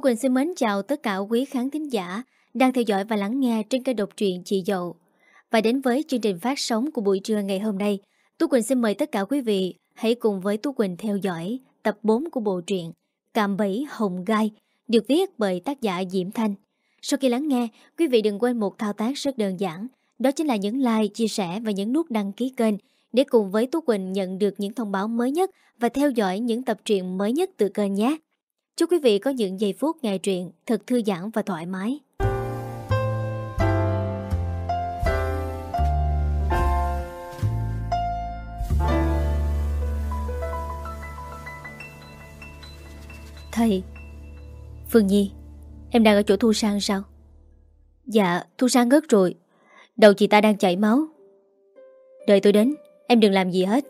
Tu Quỳnh xin mến chào tất cả quý khán thính giả đang theo dõi và lắng nghe trên kênh độc truyện Chị Dậu. Và đến với chương trình phát sóng của buổi trưa ngày hôm nay, Tu Quỳnh xin mời tất cả quý vị hãy cùng với Tu Quỳnh theo dõi tập 4 của bộ truyện Cạm bẫy Hồng Gai được viết bởi tác giả Diễm Thanh. Sau khi lắng nghe, quý vị đừng quên một thao tác rất đơn giản, đó chính là nhấn like, chia sẻ và nhấn nút đăng ký kênh để cùng với Tú Quỳnh nhận được những thông báo mới nhất và theo dõi những tập truyện mới nhất từ kênh nhé. Chúc quý vị có những giây phút nghe truyện thật thư giãn và thoải mái. Thầy, Phương Nhi, Em đang ở chỗ Thu Sang sao? Dạ Thu Sang ngất rồi. Đầu chị ta đang chảy máu. Đợi tôi đến, Em đừng làm gì hết.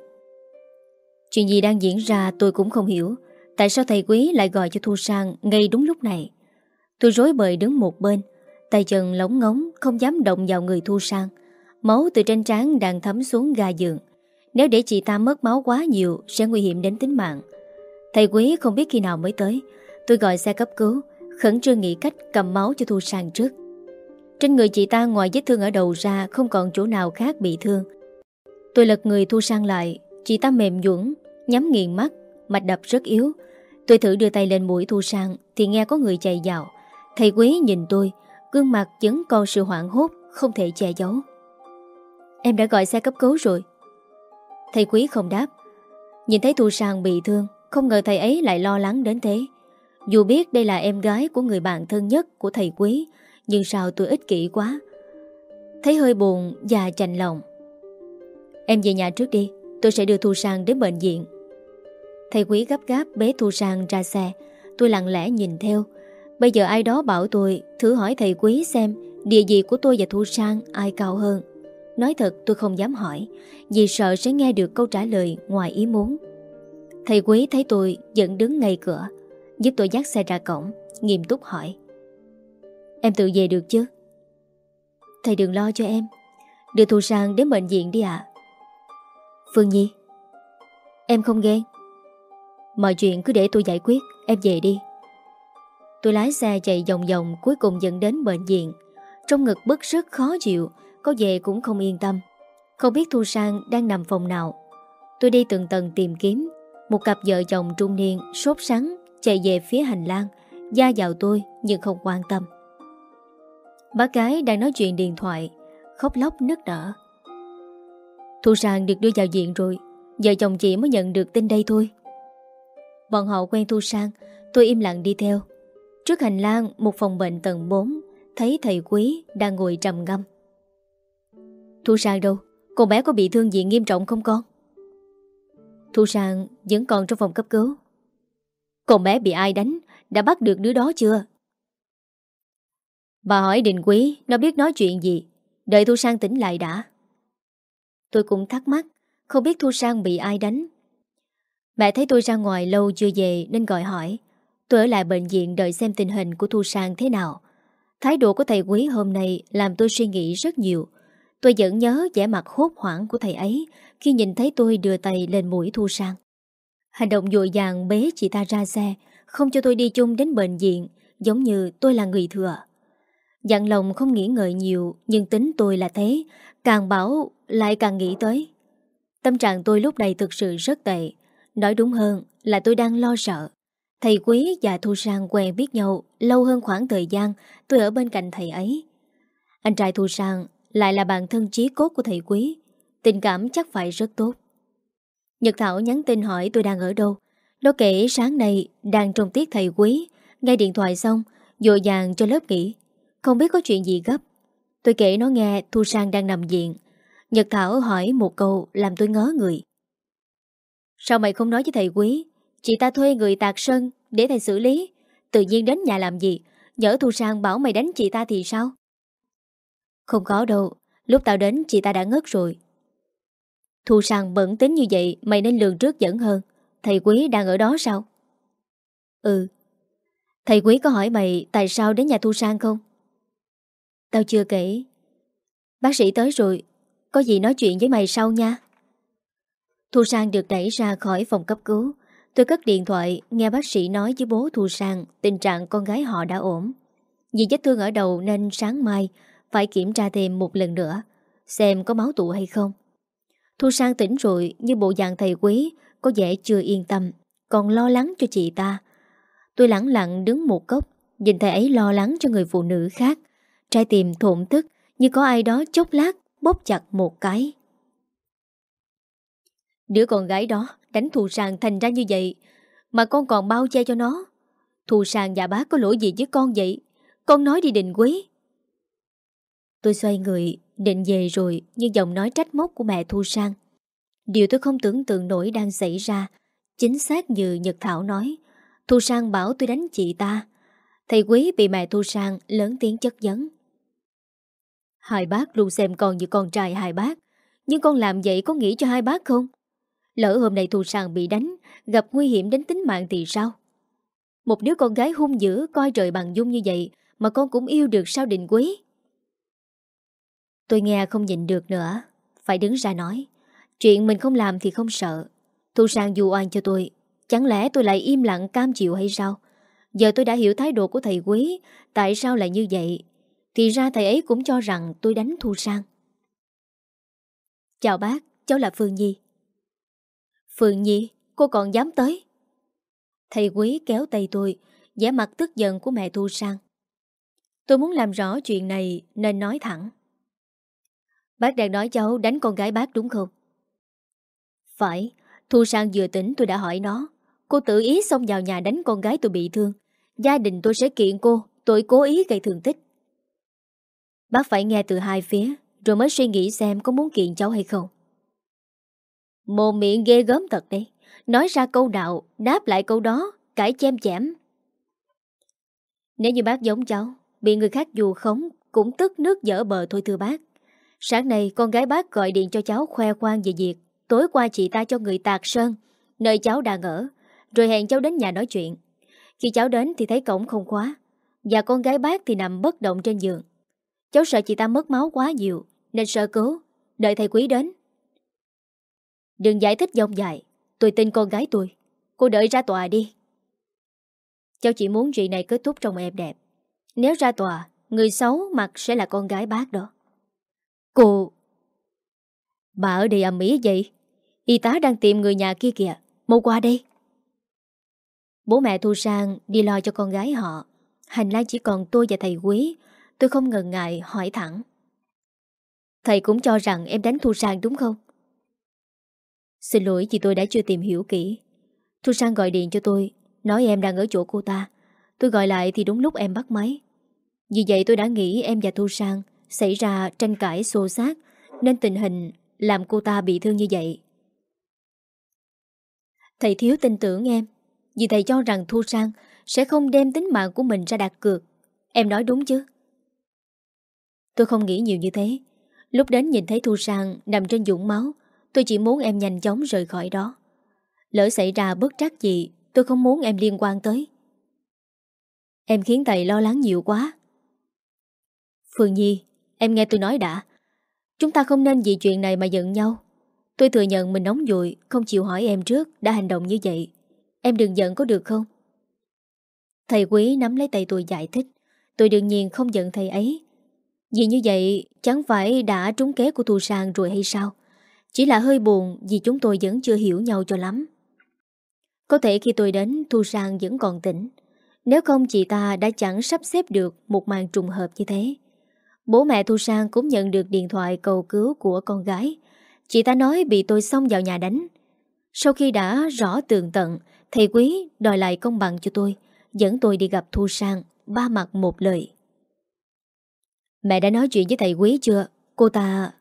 Chuyện gì đang diễn ra tôi cũng không hiểu. Tại sao thầy quý lại gọi cho Thu Sang Ngay đúng lúc này? Tôi rối bời đứng một bên, Tay chân lóng ngóng, không dám động vào người Thu Sang. Máu từ trên trán đang thấm xuống ga giường. Nếu để chị ta mất máu quá nhiều, Sẽ nguy hiểm đến tính mạng. Thầy quý không biết khi nào mới tới. Tôi gọi xe cấp cứu, Khẩn trương nghĩ cách cầm máu cho Thu Sang trước. Trên người chị ta ngoài vết thương ở đầu ra Không còn chỗ nào khác bị thương. Tôi lật người Thu Sang lại, Chị ta mềm dũng Nhắm nghiền mắt, Mạch đập rất yếu. Tôi thử đưa tay lên mũi Thu Sang, Thì nghe có người chạy vào. Thầy quý nhìn tôi, Gương mặt vẫn còn sự hoảng hốt, Không thể che giấu. Em đã gọi xe cấp cứu rồi. Thầy quý không đáp. Nhìn thấy Thu Sang bị thương, Không ngờ thầy ấy lại lo lắng đến thế. Dù biết đây là em gái của người bạn thân nhất của thầy quý Nhưng sao tôi ích kỷ quá. Thấy hơi buồn và chạnh lòng. Em về nhà trước đi, Tôi sẽ đưa Thu Sang đến bệnh viện. Thầy quý gấp gáp bế Thu Sang ra xe. Tôi lặng lẽ nhìn theo. Bây giờ ai đó bảo tôi, Thử hỏi thầy quý xem Địa vị của tôi và Thu Sang ai cao hơn. Nói thật, tôi không dám hỏi, Vì sợ sẽ nghe được câu trả lời ngoài ý muốn. Thầy quý thấy tôi vẫn đứng ngay cửa, Giúp tôi dắt xe ra cổng, Nghiêm túc hỏi. Em tự về được chứ? Thầy đừng lo cho em. Đưa Thu Sang đến bệnh viện đi ạ. Phương Nhi, Em không ghen. Mọi chuyện cứ để tôi giải quyết, Em về đi. Tôi lái xe chạy vòng vòng, Cuối cùng dẫn đến bệnh viện. Trong ngực bức rất khó chịu, Có về cũng không yên tâm. Không biết Thu Sang đang nằm phòng nào. Tôi đi từng tầng tìm kiếm. Một cặp vợ chồng trung niên Sốt sắng chạy về phía hành lang Gia vào tôi nhưng không quan tâm. Bác gái đang nói chuyện điện thoại, Khóc lóc nức nở. Thu Sang được đưa vào viện rồi. Vợ chồng chị mới nhận được tin đây thôi. Bọn họ quen Thu Sang, Tôi im lặng đi theo. Trước hành lang, một phòng bệnh tầng 4 Thấy thầy quý đang ngồi trầm ngâm. Thu Sang đâu? Cô bé có bị thương gì nghiêm trọng không con? Thu Sang vẫn còn trong phòng cấp cứu. Cô bé bị ai đánh? Đã bắt được đứa đó chưa? Bà hỏi Đình Quý, Nó biết nói chuyện gì? Đợi Thu Sang tỉnh lại đã. Tôi cũng thắc mắc, Không biết Thu Sang bị ai đánh Mẹ thấy tôi ra ngoài lâu chưa về Nên gọi hỏi. Tôi ở lại bệnh viện đợi xem tình hình của Thu Sang thế nào. Thái độ của thầy quý hôm nay Làm tôi suy nghĩ rất nhiều. Tôi vẫn nhớ vẻ mặt hốt hoảng của thầy ấy Khi nhìn thấy tôi đưa tay lên mũi Thu Sang. Hành động dội dàng bế chị ta ra xe, Không cho tôi đi chung đến bệnh viện, Giống như tôi là người thừa. Dặn lòng không nghĩ ngợi nhiều, Nhưng tính tôi là thế, Càng bảo lại càng nghĩ tới. Tâm trạng tôi lúc này thực sự rất tệ Nói đúng hơn là tôi đang lo sợ. Thầy Quý và Thu Sang quen biết nhau Lâu hơn khoảng thời gian Tôi ở bên cạnh thầy ấy. Anh trai Thu Sang lại là bạn thân chí cốt của thầy Quý. Tình cảm chắc phải rất tốt. Nhật Thảo nhắn tin hỏi tôi đang ở đâu. Nó kể sáng nay Đang trong tiết thầy Quý. Nghe điện thoại xong Dội dàng cho lớp nghỉ. Không biết có chuyện gì gấp. Tôi kể nó nghe Thu Sang đang nằm viện. Nhật Thảo hỏi một câu làm tôi ngớ người. Sao mày không nói với thầy quý? Chị ta thuê người tạc sân Để thầy xử lý. Tự nhiên đến nhà làm gì? Nhỡ Thu Sang bảo mày đánh chị ta thì sao? Không có đâu. Lúc tao đến, chị ta đã ngất rồi. Thu Sang bẩn tính như vậy, Mày nên lường trước dẫn hơn. Thầy quý đang ở đó sao? Ừ. Thầy quý có hỏi mày Tại sao đến nhà Thu Sang không? Tao chưa kể. Bác sĩ tới rồi. Có gì nói chuyện với mày sau nha. Thu Sang được đẩy ra khỏi phòng cấp cứu Tôi cất điện thoại nghe bác sĩ nói với bố Thu Sang tình trạng con gái họ đã ổn. Vì vết thương ở đầu nên sáng mai phải kiểm tra thêm một lần nữa xem có máu tụ hay không. Thu Sang tỉnh rồi như bộ dạng thầy quý có vẻ chưa yên tâm, còn lo lắng cho chị ta. Tôi lặng lặng đứng một góc, nhìn thầy ấy lo lắng cho người phụ nữ khác. Trái tim thổn thức như có ai đó chốc lát bóp chặt một cái. Đứa con gái đó đánh thù sàng thành ra như vậy mà con còn bao che cho nó. Thu sàng và bác có lỗi gì với con vậy? Con nói đi định quý. Tôi xoay người, định về rồi như giọng nói trách móc của mẹ Thu Sang. Điều tôi không tưởng tượng nổi đang xảy ra. Chính xác như Nhật Thảo nói. Thu Sang bảo tôi đánh chị ta. Thầy quý bị mẹ Thu Sang lớn tiếng chất vấn. Hai bác luôn xem con như con trai hai bác. Nhưng con làm vậy có nghĩ cho hai bác không? Lỡ hôm nay Thu Sang bị đánh, gặp nguy hiểm đến tính mạng thì sao? Một đứa con gái hung dữ coi trời bằng dung như vậy mà con cũng yêu được sao định quý? Tôi nghe không nhịn được nữa, phải đứng ra nói. Chuyện mình không làm thì không sợ. Thu Sang dù oan cho tôi, chẳng lẽ tôi lại im lặng cam chịu hay sao? Giờ tôi đã hiểu thái độ của thầy quý, tại sao lại như vậy? Thì ra thầy ấy cũng cho rằng tôi đánh Thu Sang. Chào bác, cháu là Phương Nhi. Phượng Nhi, cô còn dám tới? Thầy quý kéo tay tôi, vẻ mặt tức giận của mẹ Thu Sang. Tôi muốn làm rõ chuyện này nên nói thẳng. Bác đang nói cháu đánh con gái bác đúng không? Phải, Thu Sang vừa tỉnh tôi đã hỏi nó. Cô tự ý xông vào nhà đánh con gái tôi bị thương. Gia đình tôi sẽ kiện cô, tôi cố ý gây thương tích. Bác phải nghe từ hai phía, rồi mới suy nghĩ xem có muốn kiện cháu hay không. Mồm miệng ghê gớm thật đấy. Nói ra câu nào, đáp lại câu đó, cãi chém chém. Nếu như bác giống cháu, bị người khác dù khống, cũng tức nước dở bờ thôi thưa bác. Sáng nay con gái bác gọi điện cho cháu khoe khoang về việc tối qua chị ta cho người tạc sơn, nơi cháu đang ở, rồi hẹn cháu đến nhà nói chuyện. Khi cháu đến thì thấy cổng không khóa, và con gái bác thì nằm bất động trên giường. Cháu sợ chị ta mất máu quá nhiều, nên sơ cứu, đợi thầy quý đến. Đừng giải thích dông dài, tôi tin con gái tôi. Cô đợi ra tòa đi. Cháu chỉ muốn chuyện này kết thúc trong em đẹp. Nếu ra tòa, người xấu mặt sẽ là con gái bác đó. Cô... Bà ở đây ầm ý vậy? Y tá đang tìm người nhà kia kìa. Mau qua đây. Bố mẹ Thu Sang đi lo cho con gái họ. Hành lang chỉ còn tôi và thầy Quý. Tôi không ngần ngại hỏi thẳng. Thầy cũng cho rằng em đánh Thu Sang đúng không? Xin lỗi vì tôi đã chưa tìm hiểu kỹ. Thu Sang gọi điện cho tôi, nói em đang ở chỗ cô ta. Tôi gọi lại thì đúng lúc em bắt máy. Vì vậy tôi đã nghĩ em và Thu Sang xảy ra tranh cãi xô xát nên tình hình làm cô ta bị thương như vậy. Thầy thiếu tin tưởng em vì thầy cho rằng Thu Sang sẽ không đem tính mạng của mình ra đặt cược. Em nói đúng chứ? Tôi không nghĩ nhiều như thế. Lúc đến nhìn thấy Thu Sang nằm trên dũng máu, tôi chỉ muốn em nhanh chóng rời khỏi đó. Lỡ xảy ra bất trắc gì, tôi không muốn em liên quan tới. Em khiến thầy lo lắng nhiều quá. Phương Nhi, Em nghe tôi nói đã. Chúng ta không nên vì chuyện này mà giận nhau. Tôi thừa nhận mình nóng dội, Không chịu hỏi em trước đã hành động như vậy. Em đừng giận có được không? Thầy quý nắm lấy tay tôi giải thích. Tôi đương nhiên không giận thầy ấy. Vì như vậy Chẳng phải đã trúng kế của Thu Sang rồi hay sao? Chỉ là hơi buồn Vì chúng tôi vẫn chưa hiểu nhau cho lắm Có thể khi tôi đến Thu Sang vẫn còn tỉnh Nếu không chị ta đã chẳng sắp xếp được Một màn trùng hợp như thế Bố mẹ Thu Sang cũng nhận được điện thoại cầu cứu của con gái. Chị ta nói bị tôi xông vào nhà đánh. Sau khi đã rõ tường tận, thầy quý đòi lại công bằng cho tôi, dẫn tôi đi gặp Thu Sang, ba mặt một lời. Mẹ đã nói chuyện với thầy quý chưa? Cô ta...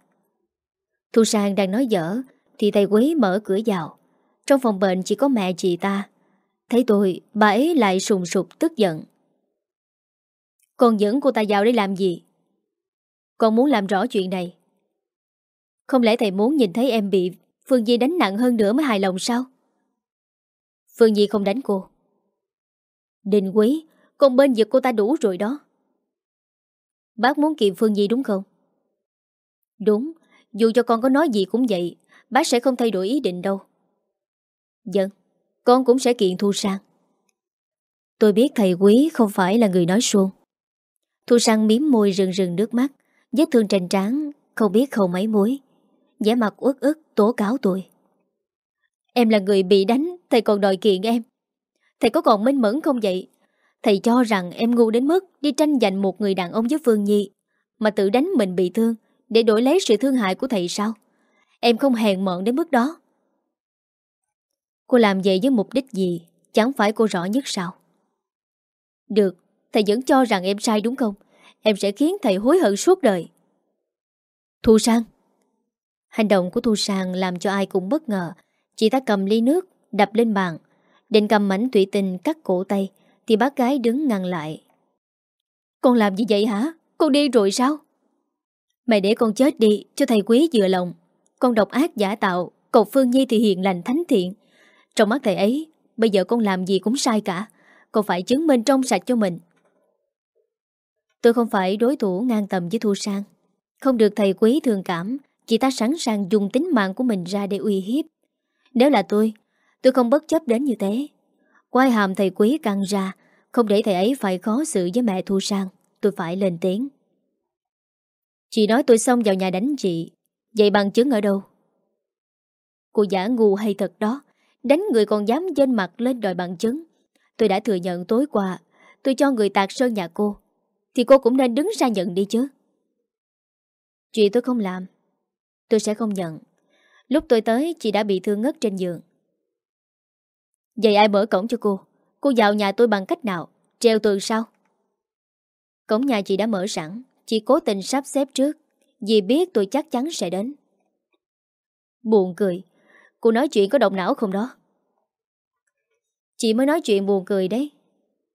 Thu Sang đang nói dở, thì thầy quý mở cửa vào. Trong phòng bệnh chỉ có mẹ chị ta. Thấy tôi, bà ấy lại sùng sục tức giận. Con dẫn cô ta vào để làm gì? Con muốn làm rõ chuyện này Không lẽ thầy muốn nhìn thấy em bị Phương Di đánh nặng hơn nữa mới hài lòng sao Phương Di không đánh cô Đình quý Con bên giật cô ta đủ rồi đó Bác muốn kiệm Phương Di đúng không Đúng dù cho con có nói gì cũng vậy, Bác sẽ không thay đổi ý định đâu. Dân Con cũng sẽ kiện Thu Sang. Tôi biết thầy quý không phải là người nói suông. Thu Sang miếm môi rừng rừng nước mắt, Vết thương trên trán Không biết khâu mấy mối. Vẻ mặt uất ức tố cáo tôi. Em là người bị đánh, Thầy còn đòi kiện em. Thầy có còn minh mẫn không vậy? Thầy cho rằng em ngu đến mức Đi tranh giành một người đàn ông với Phương Nhi, Mà tự đánh mình bị thương. Để đổi lấy sự thương hại của thầy sao? Em không hèn mọn đến mức đó. Cô làm vậy với mục đích gì? Chẳng phải cô rõ nhất sao? Được, Thầy vẫn cho rằng em sai đúng không? Em sẽ khiến thầy hối hận suốt đời. Thu Sang. Hành động của Thu Sang làm cho ai cũng bất ngờ. Chị ta cầm ly nước, Đập lên bàn. Định cầm mảnh tụy tình cắt cổ tay, Thì bác gái đứng ngăn lại. Con làm gì vậy hả? Con đi rồi sao? Mày để con chết đi, cho thầy quý dựa lòng. Con độc ác giả tạo Cậu Phương Nhi thì hiền lành thánh thiện. Trong mắt thầy ấy, Bây giờ con làm gì cũng sai cả. Con phải chứng minh trong sạch cho mình. Tôi không phải đối thủ ngang tầm với Thu Sang. Không được thầy quý thương cảm Chị ta sẵn sàng dùng tính mạng của mình ra để uy hiếp. Nếu là tôi Tôi không bất chấp đến như thế. Quay hàm thầy quý căng ra, Không để thầy ấy phải khó xử với mẹ Thu Sang. Tôi phải lên tiếng. Chị nói tôi xong vào nhà đánh chị. Vậy bằng chứng ở đâu? Cô giả ngu hay thật đó. Đánh người còn dám dên mặt lên đòi bằng chứng. Tôi đã thừa nhận tối qua. Tôi cho người tạc sơn nhà cô. Thì cô cũng nên đứng ra nhận đi chứ. Chuyện tôi không làm. Tôi sẽ không nhận. Lúc tôi tới, chị đã bị thương ngất trên giường. Vậy ai mở cổng cho cô? Cô vào nhà tôi bằng cách nào? Treo tường sao? Cổng nhà chị đã mở sẵn. Chị cố tình sắp xếp trước, Vì biết tôi chắc chắn sẽ đến. Buồn cười. Cô nói chuyện có động não không đó? Chị mới nói chuyện buồn cười đấy.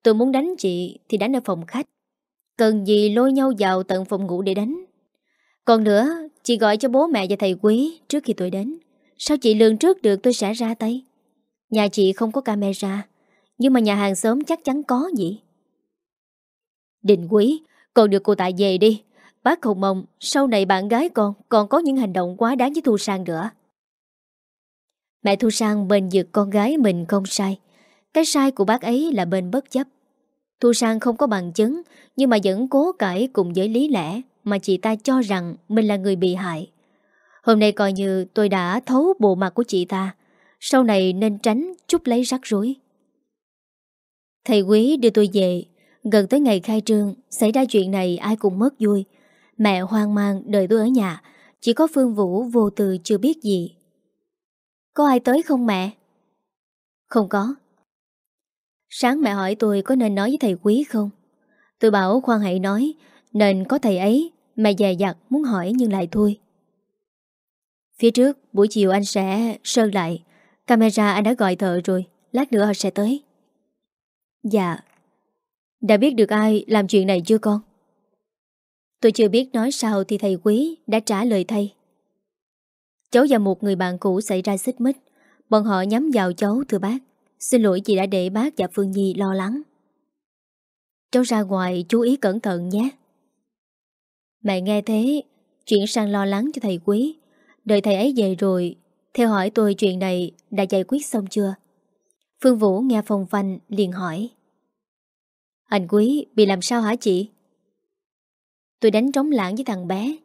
Tôi muốn đánh chị Thì đánh ở phòng khách. Cần gì lôi nhau vào tận phòng ngủ để đánh. Còn nữa, Chị gọi cho bố mẹ và thầy quý Trước khi tôi đến. Sao chị lường trước được tôi sẽ ra tay? Nhà chị không có camera, Nhưng mà nhà hàng xóm chắc chắn có gì Định quý còn được cô tại về đi. Bác không mong sau này bạn gái con Còn có những hành động quá đáng với Thu Sang nữa. Mẹ Thu Sang bên dược con gái mình không sai. Cái sai của bác ấy là bên bất chấp. Thu Sang không có bằng chứng, Nhưng mà vẫn cố cãi cùng với lý lẽ Mà chị ta cho rằng mình là người bị hại. Hôm nay coi như tôi đã thấu bộ mặt của chị ta. Sau này nên tránh chút lấy rắc rối. Thầy quý đưa tôi về. Gần tới ngày khai trương, Xảy ra chuyện này ai cũng mất vui. Mẹ hoang mang đợi tôi ở nhà, Chỉ có Phương Vũ vô từ chưa biết gì. Có ai tới không mẹ? Không có. Sáng mẹ hỏi tôi có nên nói với thầy quý không? Tôi bảo khoan hãy nói, Nên có thầy ấy, Mẹ dè dặt muốn hỏi nhưng lại thôi. Phía trước, buổi chiều anh sẽ sơn lại. Camera anh đã gọi thợ rồi, Lát nữa họ sẽ tới. Dạ. Đã biết được ai làm chuyện này chưa con? Tôi chưa biết nói sao thì thầy quý đã trả lời thay Cháu và một người bạn cũ xảy ra xích mích. Bọn họ nhắm vào cháu, thưa bác. Xin lỗi chị đã để bác và Phương Nhi lo lắng. Cháu ra ngoài chú ý cẩn thận nhé. Mẹ nghe thế, Chuyển sang lo lắng cho thầy quý. Đợi thầy ấy về rồi, Theo hỏi tôi chuyện này đã giải quyết xong chưa? Phương Vũ nghe phòng phanh liền hỏi. Anh quý, bị làm sao hả chị? Tôi đánh trống lãng với thằng bé.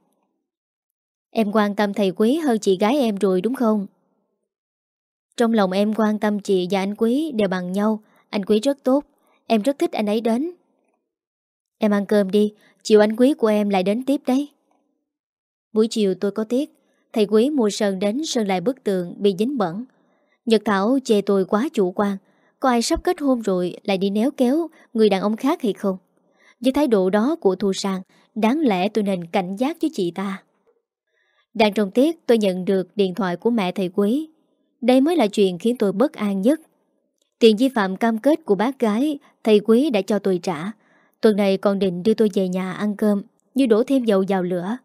Em quan tâm thầy quý hơn chị gái em rồi đúng không? Trong lòng em quan tâm chị và anh quý đều bằng nhau. Anh quý rất tốt. Em rất thích anh ấy đến. Em ăn cơm đi. Chiều anh quý của em lại đến tiếp đấy. Buổi chiều tôi có tiếc Thầy quý mua sơn đến sơn lại bức tượng Bị dính bẩn. Nhật Thảo chê tôi quá chủ quan. Có ai sắp kết hôn rồi lại đi néo kéo Người đàn ông khác hay không? Với thái độ đó của Thu Sang, Đáng lẽ tôi nên cảnh giác với chị ta. Đang trong tiết, tôi nhận được điện thoại của mẹ thầy quý Đây mới là chuyện khiến tôi bất an nhất. Tiền vi phạm cam kết của bác gái, Thầy quý đã cho tôi trả. Tuần này còn định đưa tôi về nhà ăn cơm, Như đổ thêm dầu vào lửa.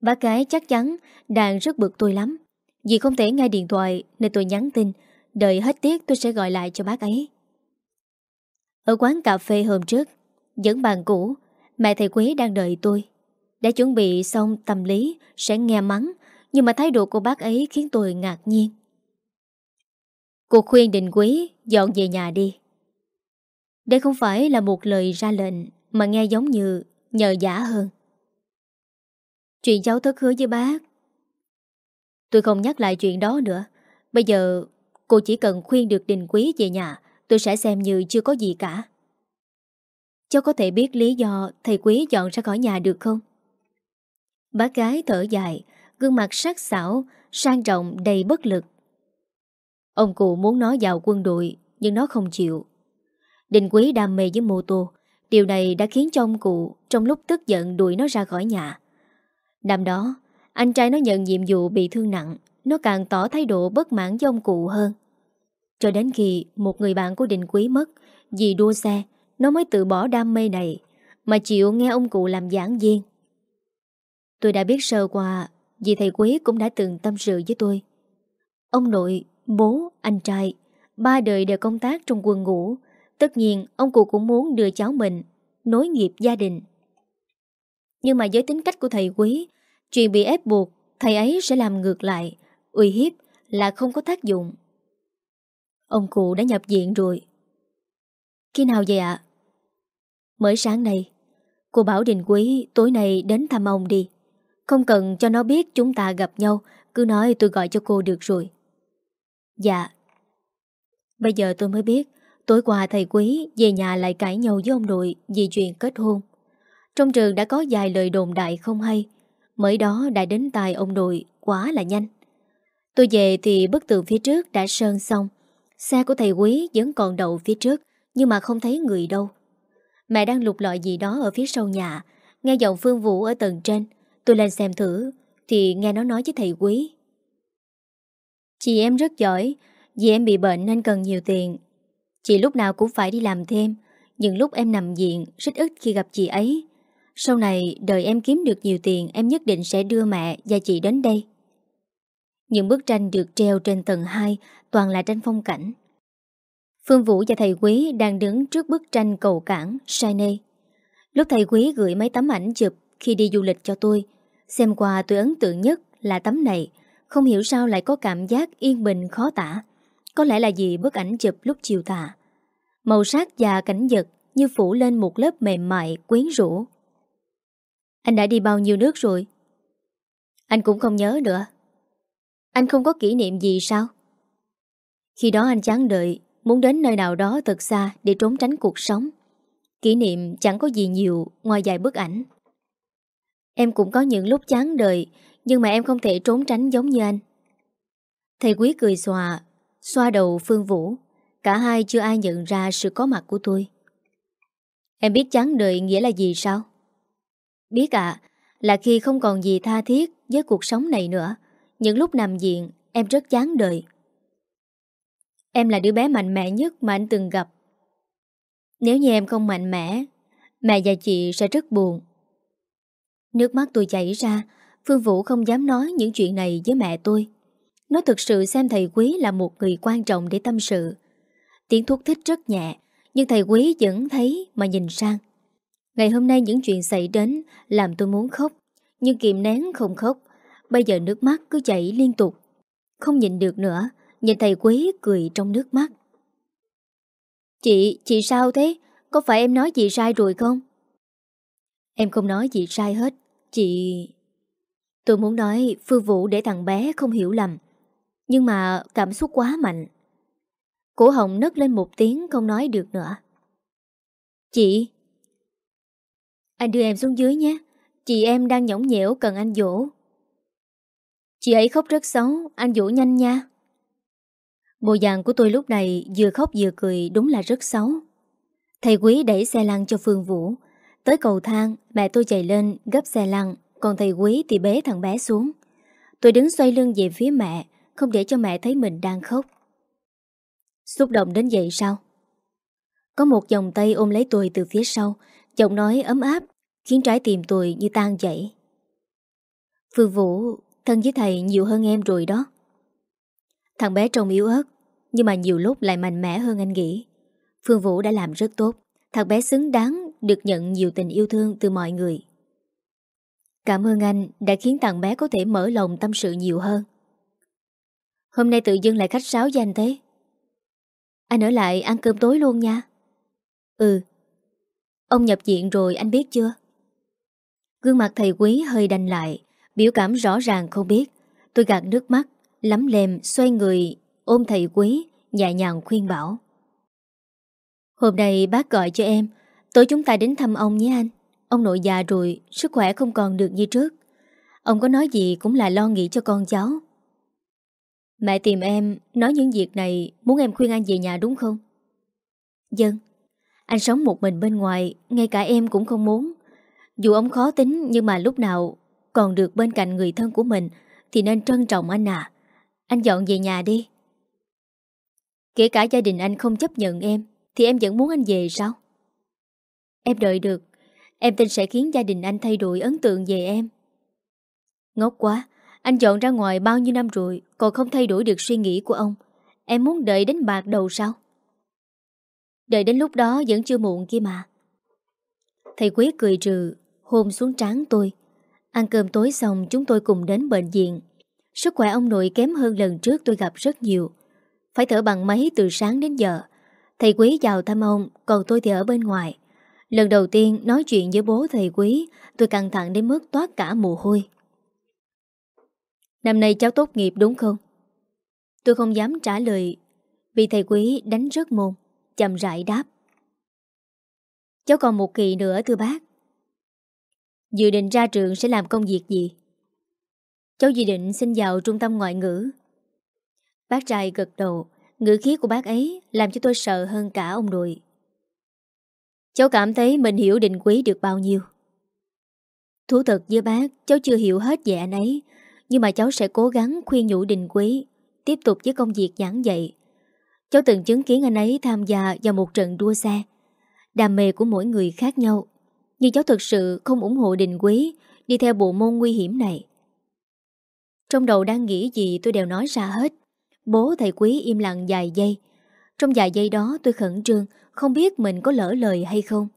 Bác gái chắc chắn đang rất bực tôi lắm. Vì không thể nghe điện thoại, Nên tôi nhắn tin. Đợi hết tiết tôi sẽ gọi lại cho bác ấy Ở quán cà phê hôm trước, Dẫn bàn cũ, Mẹ thầy Quế đang đợi tôi Đã chuẩn bị xong tâm lý, Sẽ nghe mắng, Nhưng mà thái độ của bác ấy khiến tôi ngạc nhiên Cuộc khuyên định quý dọn về nhà đi. Đây không phải là một lời ra lệnh, mà nghe giống như nhờ giả hơn. Chuyện cháu thất hứa với bác. Tôi không nhắc lại chuyện đó nữa. Bây giờ cô chỉ cần khuyên được đình quý về nhà, tôi sẽ xem như chưa có gì cả. Cháu có thể biết lý do thầy quý dọn ra khỏi nhà được không? Bác gái thở dài, gương mặt sắc sảo, sang trọng đầy bất lực. Ông cụ muốn nó vào quân đội, nhưng nó không chịu. Đình quý đam mê với mô tô, điều này đã khiến cho ông cụ trong lúc tức giận đuổi nó ra khỏi nhà. Năm đó, anh trai nó nhận nhiệm vụ bị thương nặng, nó càng tỏ thái độ bất mãn với ông cụ hơn. Cho đến khi một người bạn của Đình Quý mất vì đua xe, nó mới tự bỏ đam mê này mà chịu nghe ông cụ làm giảng viên. Tôi đã biết sơ qua vì thầy Quý cũng đã từng tâm sự với tôi. Ông nội, bố, anh trai, ba đời đều công tác trong quân ngũ. Tất nhiên ông cụ cũng muốn đưa cháu mình nối nghiệp gia đình. Nhưng mà với tính cách của thầy Quý, chuyện bị ép buộc, thầy ấy sẽ làm ngược lại, uy hiếp là không có tác dụng. Ông cụ đã nhập viện rồi. Khi nào vậy ạ? Mới sáng nay, cô bảo Đình Quý tối nay đến thăm ông đi. Không cần cho nó biết chúng ta gặp nhau, cứ nói tôi gọi cho cô được rồi. Dạ. Bây giờ tôi mới biết, tối qua thầy Quý về nhà lại cãi nhau với ông nội vì chuyện kết hôn. Trong trường đã có vài lời đồn đại không hay, mới đó đã đến tai ông nội quá là nhanh. Tôi về thì bức tường phía trước đã sơn xong, xe của thầy Quý vẫn còn đậu phía trước, nhưng mà không thấy người đâu. Mẹ đang lục lọi gì đó ở phía sau nhà, nghe giọng Phương Vũ ở tầng trên, Tôi lên xem thử Thì nghe nó nói với thầy quý. Chị em rất giỏi Vì em bị bệnh nên cần nhiều tiền. Chị lúc nào cũng phải đi làm thêm Nhưng lúc em nằm viện Rất ít khi gặp chị ấy. Sau này đợi em kiếm được nhiều tiền Em nhất định sẽ đưa mẹ và chị đến đây. Những bức tranh được treo trên tầng 2 Toàn là tranh phong cảnh. Phương Vũ và thầy Quý đang đứng trước bức tranh cầu cảng Shiny. Lúc thầy Quý gửi mấy tấm ảnh chụp khi đi du lịch cho tôi, Xem qua tôi ấn tượng nhất là tấm này Không hiểu sao lại có cảm giác yên bình khó tả. Có lẽ là vì bức ảnh chụp lúc chiều tà. Màu sắc và cảnh vật như phủ lên một lớp mềm mại quyến rũ. Anh đã đi bao nhiêu nước rồi? Anh cũng không nhớ nữa. Anh không có kỷ niệm gì sao? Khi đó anh chán đợi, Muốn đến nơi nào đó thật xa để trốn tránh cuộc sống. Kỷ niệm chẳng có gì nhiều ngoài vài bức ảnh. Em cũng có những lúc chán đời Nhưng mà em không thể trốn tránh giống như anh. Thầy quý cười xòa, Xoa đầu Phương Vũ. Cả hai chưa ai nhận ra sự có mặt của tôi. Em biết chán đời nghĩa là gì sao? Biết ạ, Là khi không còn gì tha thiết Với cuộc sống này nữa. Những lúc nằm viện, Em rất chán đời. Em là đứa bé mạnh mẽ nhất mà anh từng gặp. Nếu như em không mạnh mẽ, Mẹ và chị sẽ rất buồn. Nước mắt tôi chảy ra, Phương Vũ không dám nói những chuyện này với mẹ tôi. Nó thực sự xem thầy Quý là một người quan trọng để tâm sự. Tiếng thuốc thích rất nhẹ, Nhưng thầy Quý vẫn thấy mà nhìn sang. Ngày hôm nay những chuyện xảy đến Làm tôi muốn khóc, Nhưng kiềm nén không khóc. Bây giờ nước mắt cứ chảy liên tục. Không nhìn được nữa Nhìn thầy Quý cười trong nước mắt. Chị, chị sao thế? Có phải em nói chị sai rồi không? Em không nói gì sai hết. Chị... Tôi muốn nói Phương Vũ để thằng bé không hiểu lầm Nhưng mà cảm xúc quá mạnh. Cổ họng nấc lên một tiếng không nói được nữa. Chị! Anh đưa em xuống dưới nhé. Chị em đang nhõng nhẽo cần anh dỗ. Chị ấy khóc rất xấu Anh vũ nhanh nha Bộ dạng của tôi lúc này Vừa khóc vừa cười đúng là rất xấu Thầy quý đẩy xe lăn cho Phương Vũ Tới cầu thang, mẹ tôi chạy lên gấp xe lăn, còn thầy quý thì bế thằng bé xuống. Tôi đứng xoay lưng về phía mẹ, không để cho mẹ thấy mình đang khóc. Xúc động đến vậy sao? Có một dòng tay ôm lấy tôi từ phía sau, giọng nói ấm áp, khiến trái tim tôi như tan chảy. Phương Vũ, thân với thầy nhiều hơn em rồi đó. Thằng bé trông yếu ớt, nhưng mà nhiều lúc lại mạnh mẽ hơn anh nghĩ. Phương Vũ đã làm rất tốt. Thằng bé xứng đáng được nhận nhiều tình yêu thương từ mọi người. Cảm ơn anh đã khiến thằng bé có thể mở lòng tâm sự nhiều hơn. Hôm nay tự dưng lại khách sáo với anh thế. Anh ở lại ăn cơm tối luôn nha Ừ Ông nhập viện rồi anh biết chưa Gương mặt thầy quý hơi đành lại Biểu cảm rõ ràng không biết. Tôi gạt nước mắt Lắm lem, xoay người, Ôm thầy quý, Nhẹ nhàng khuyên bảo. Hôm nay bác gọi cho em, Tối chúng ta đến thăm ông nhé anh. Ông nội già rồi, Sức khỏe không còn được như trước. Ông có nói gì cũng là lo nghĩ cho con cháu. Mẹ tìm em, Nói những việc này, Muốn em khuyên anh về nhà đúng không? Dân Anh sống một mình bên ngoài, Ngay cả em cũng không muốn. Dù ông khó tính, Nhưng mà lúc nào còn được bên cạnh người thân của mình, Thì nên trân trọng anh à. Anh dọn về nhà đi. Kể cả gia đình anh không chấp nhận em, Thì em vẫn muốn anh về sao? Em đợi được. Em tin sẽ khiến gia đình anh thay đổi ấn tượng về em. Ngốc quá, Anh dọn ra ngoài bao nhiêu năm rồi, Còn không thay đổi được suy nghĩ của ông. Em muốn đợi đến bạc đầu sao? Đợi đến lúc đó vẫn chưa muộn kia mà. Thầy quý cười trừ, Hôn xuống trán tôi. Ăn cơm tối xong, chúng tôi cùng đến bệnh viện. Sức khỏe ông nội kém hơn lần trước tôi gặp rất nhiều. Phải thở bằng máy từ sáng đến giờ. Thầy quý chào thăm ông, Còn tôi thì ở bên ngoài. Lần đầu tiên nói chuyện với bố thầy quý, Tôi căng thẳng đến mức toát cả mồ hôi. Năm nay cháu tốt nghiệp đúng không? Tôi không dám trả lời, Vì thầy quý đánh rất môn Chầm rãi đáp. Cháu còn một kỳ nữa thưa bác. Dự định ra trường sẽ làm công việc gì? Cháu dự định xin vào trung tâm ngoại ngữ. Bác trai gật đầu, Ngữ khí của bác ấy Làm cho tôi sợ hơn cả ông nội. Cháu cảm thấy mình hiểu định quý được bao nhiêu. Thú thật với bác, Cháu chưa hiểu hết về anh ấy, Nhưng mà cháu sẽ cố gắng khuyên nhủ định quý, Tiếp tục với công việc giảng dạy. Cháu từng chứng kiến anh ấy tham gia vào một trận đua xe, Đam mê của mỗi người khác nhau. Nhưng cháu thực sự không ủng hộ đình quý, Đi theo bộ môn nguy hiểm này. Trong đầu đang nghĩ gì tôi đều nói ra hết. Bố, thầy quý im lặng dài giây. Trong vài giây đó tôi khẩn trương, Không biết mình có lỡ lời hay không.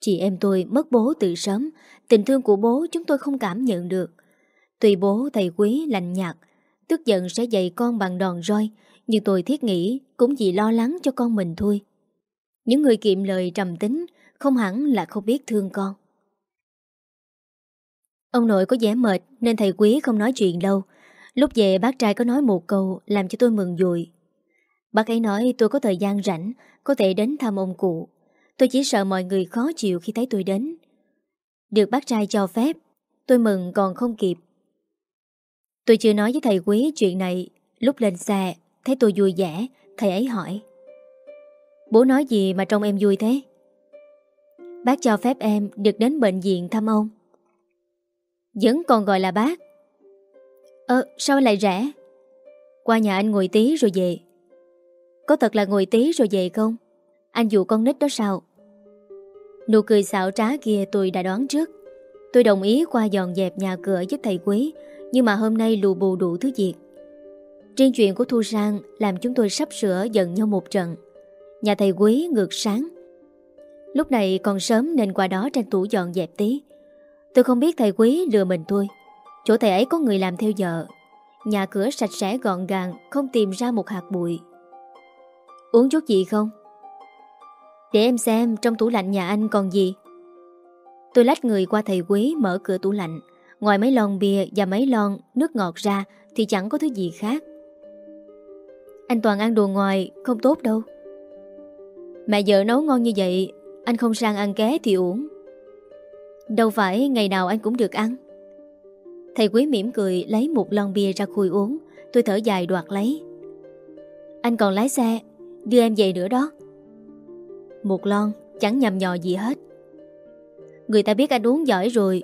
Chị em tôi mất bố từ sớm, Tình thương của bố chúng tôi không cảm nhận được. Tùy bố, thầy quý lạnh nhạt, Tức giận sẽ dạy con bằng đòn roi, Nhưng tôi thiết nghĩ Cũng chỉ lo lắng cho con mình thôi. Những người kiệm lời trầm tính không hẳn là không biết thương con. Ông nội có vẻ mệt Nên thầy quý không nói chuyện đâu. Lúc về bác trai có nói một câu Làm cho tôi mừng dùi. Bác ấy nói tôi có thời gian rảnh, Có thể đến thăm ông cụ. Tôi chỉ sợ mọi người khó chịu khi thấy tôi đến. Được bác trai cho phép, Tôi mừng còn không kịp. Tôi chưa nói với thầy quý chuyện này. Lúc lên xe, Thấy tôi vui vẻ, Thầy ấy hỏi. Bố nói gì mà trông em vui thế? Bác cho phép em được đến bệnh viện thăm ông. Vẫn còn gọi là bác. Ơ sao lại rẻ? Qua nhà anh ngồi tí rồi về. Có thật là ngồi tí rồi về không? Anh dụ con nít đó sao? Nụ cười xạo trá kia tôi đã đoán trước. Tôi đồng ý qua dọn dẹp nhà cửa giúp thầy quý, Nhưng mà hôm nay lù bù đủ thứ việc. Riêng chuyện của Thu Sang Làm chúng tôi sắp sửa giận nhau một trận. Nhà thầy quý ngược sáng. Lúc này còn sớm nên qua đó tranh tủ dọn dẹp tí. Tôi không biết thầy quý lừa mình thôi. Chỗ thầy ấy có người làm theo vợ. Nhà cửa sạch sẽ gọn gàng, Không tìm ra một hạt bụi. Uống chút gì không? Để em xem trong tủ lạnh nhà anh còn gì. Tôi lách người qua thầy quý mở cửa tủ lạnh. Ngoài mấy lon bia và mấy lon nước ngọt ra Thì chẳng có thứ gì khác. Anh toàn ăn đồ ngoài Không tốt đâu. Mẹ vợ nấu ngon như vậy anh không sang ăn ké thì uống Đâu phải ngày nào anh cũng được ăn. Thầy quý mỉm cười lấy một lon bia ra khui uống. Tôi thở dài đoạt lấy. Anh còn lái xe, Đưa em về nữa đó. Một lon, chẳng nhầm nhò gì hết. Người ta biết anh uống giỏi rồi.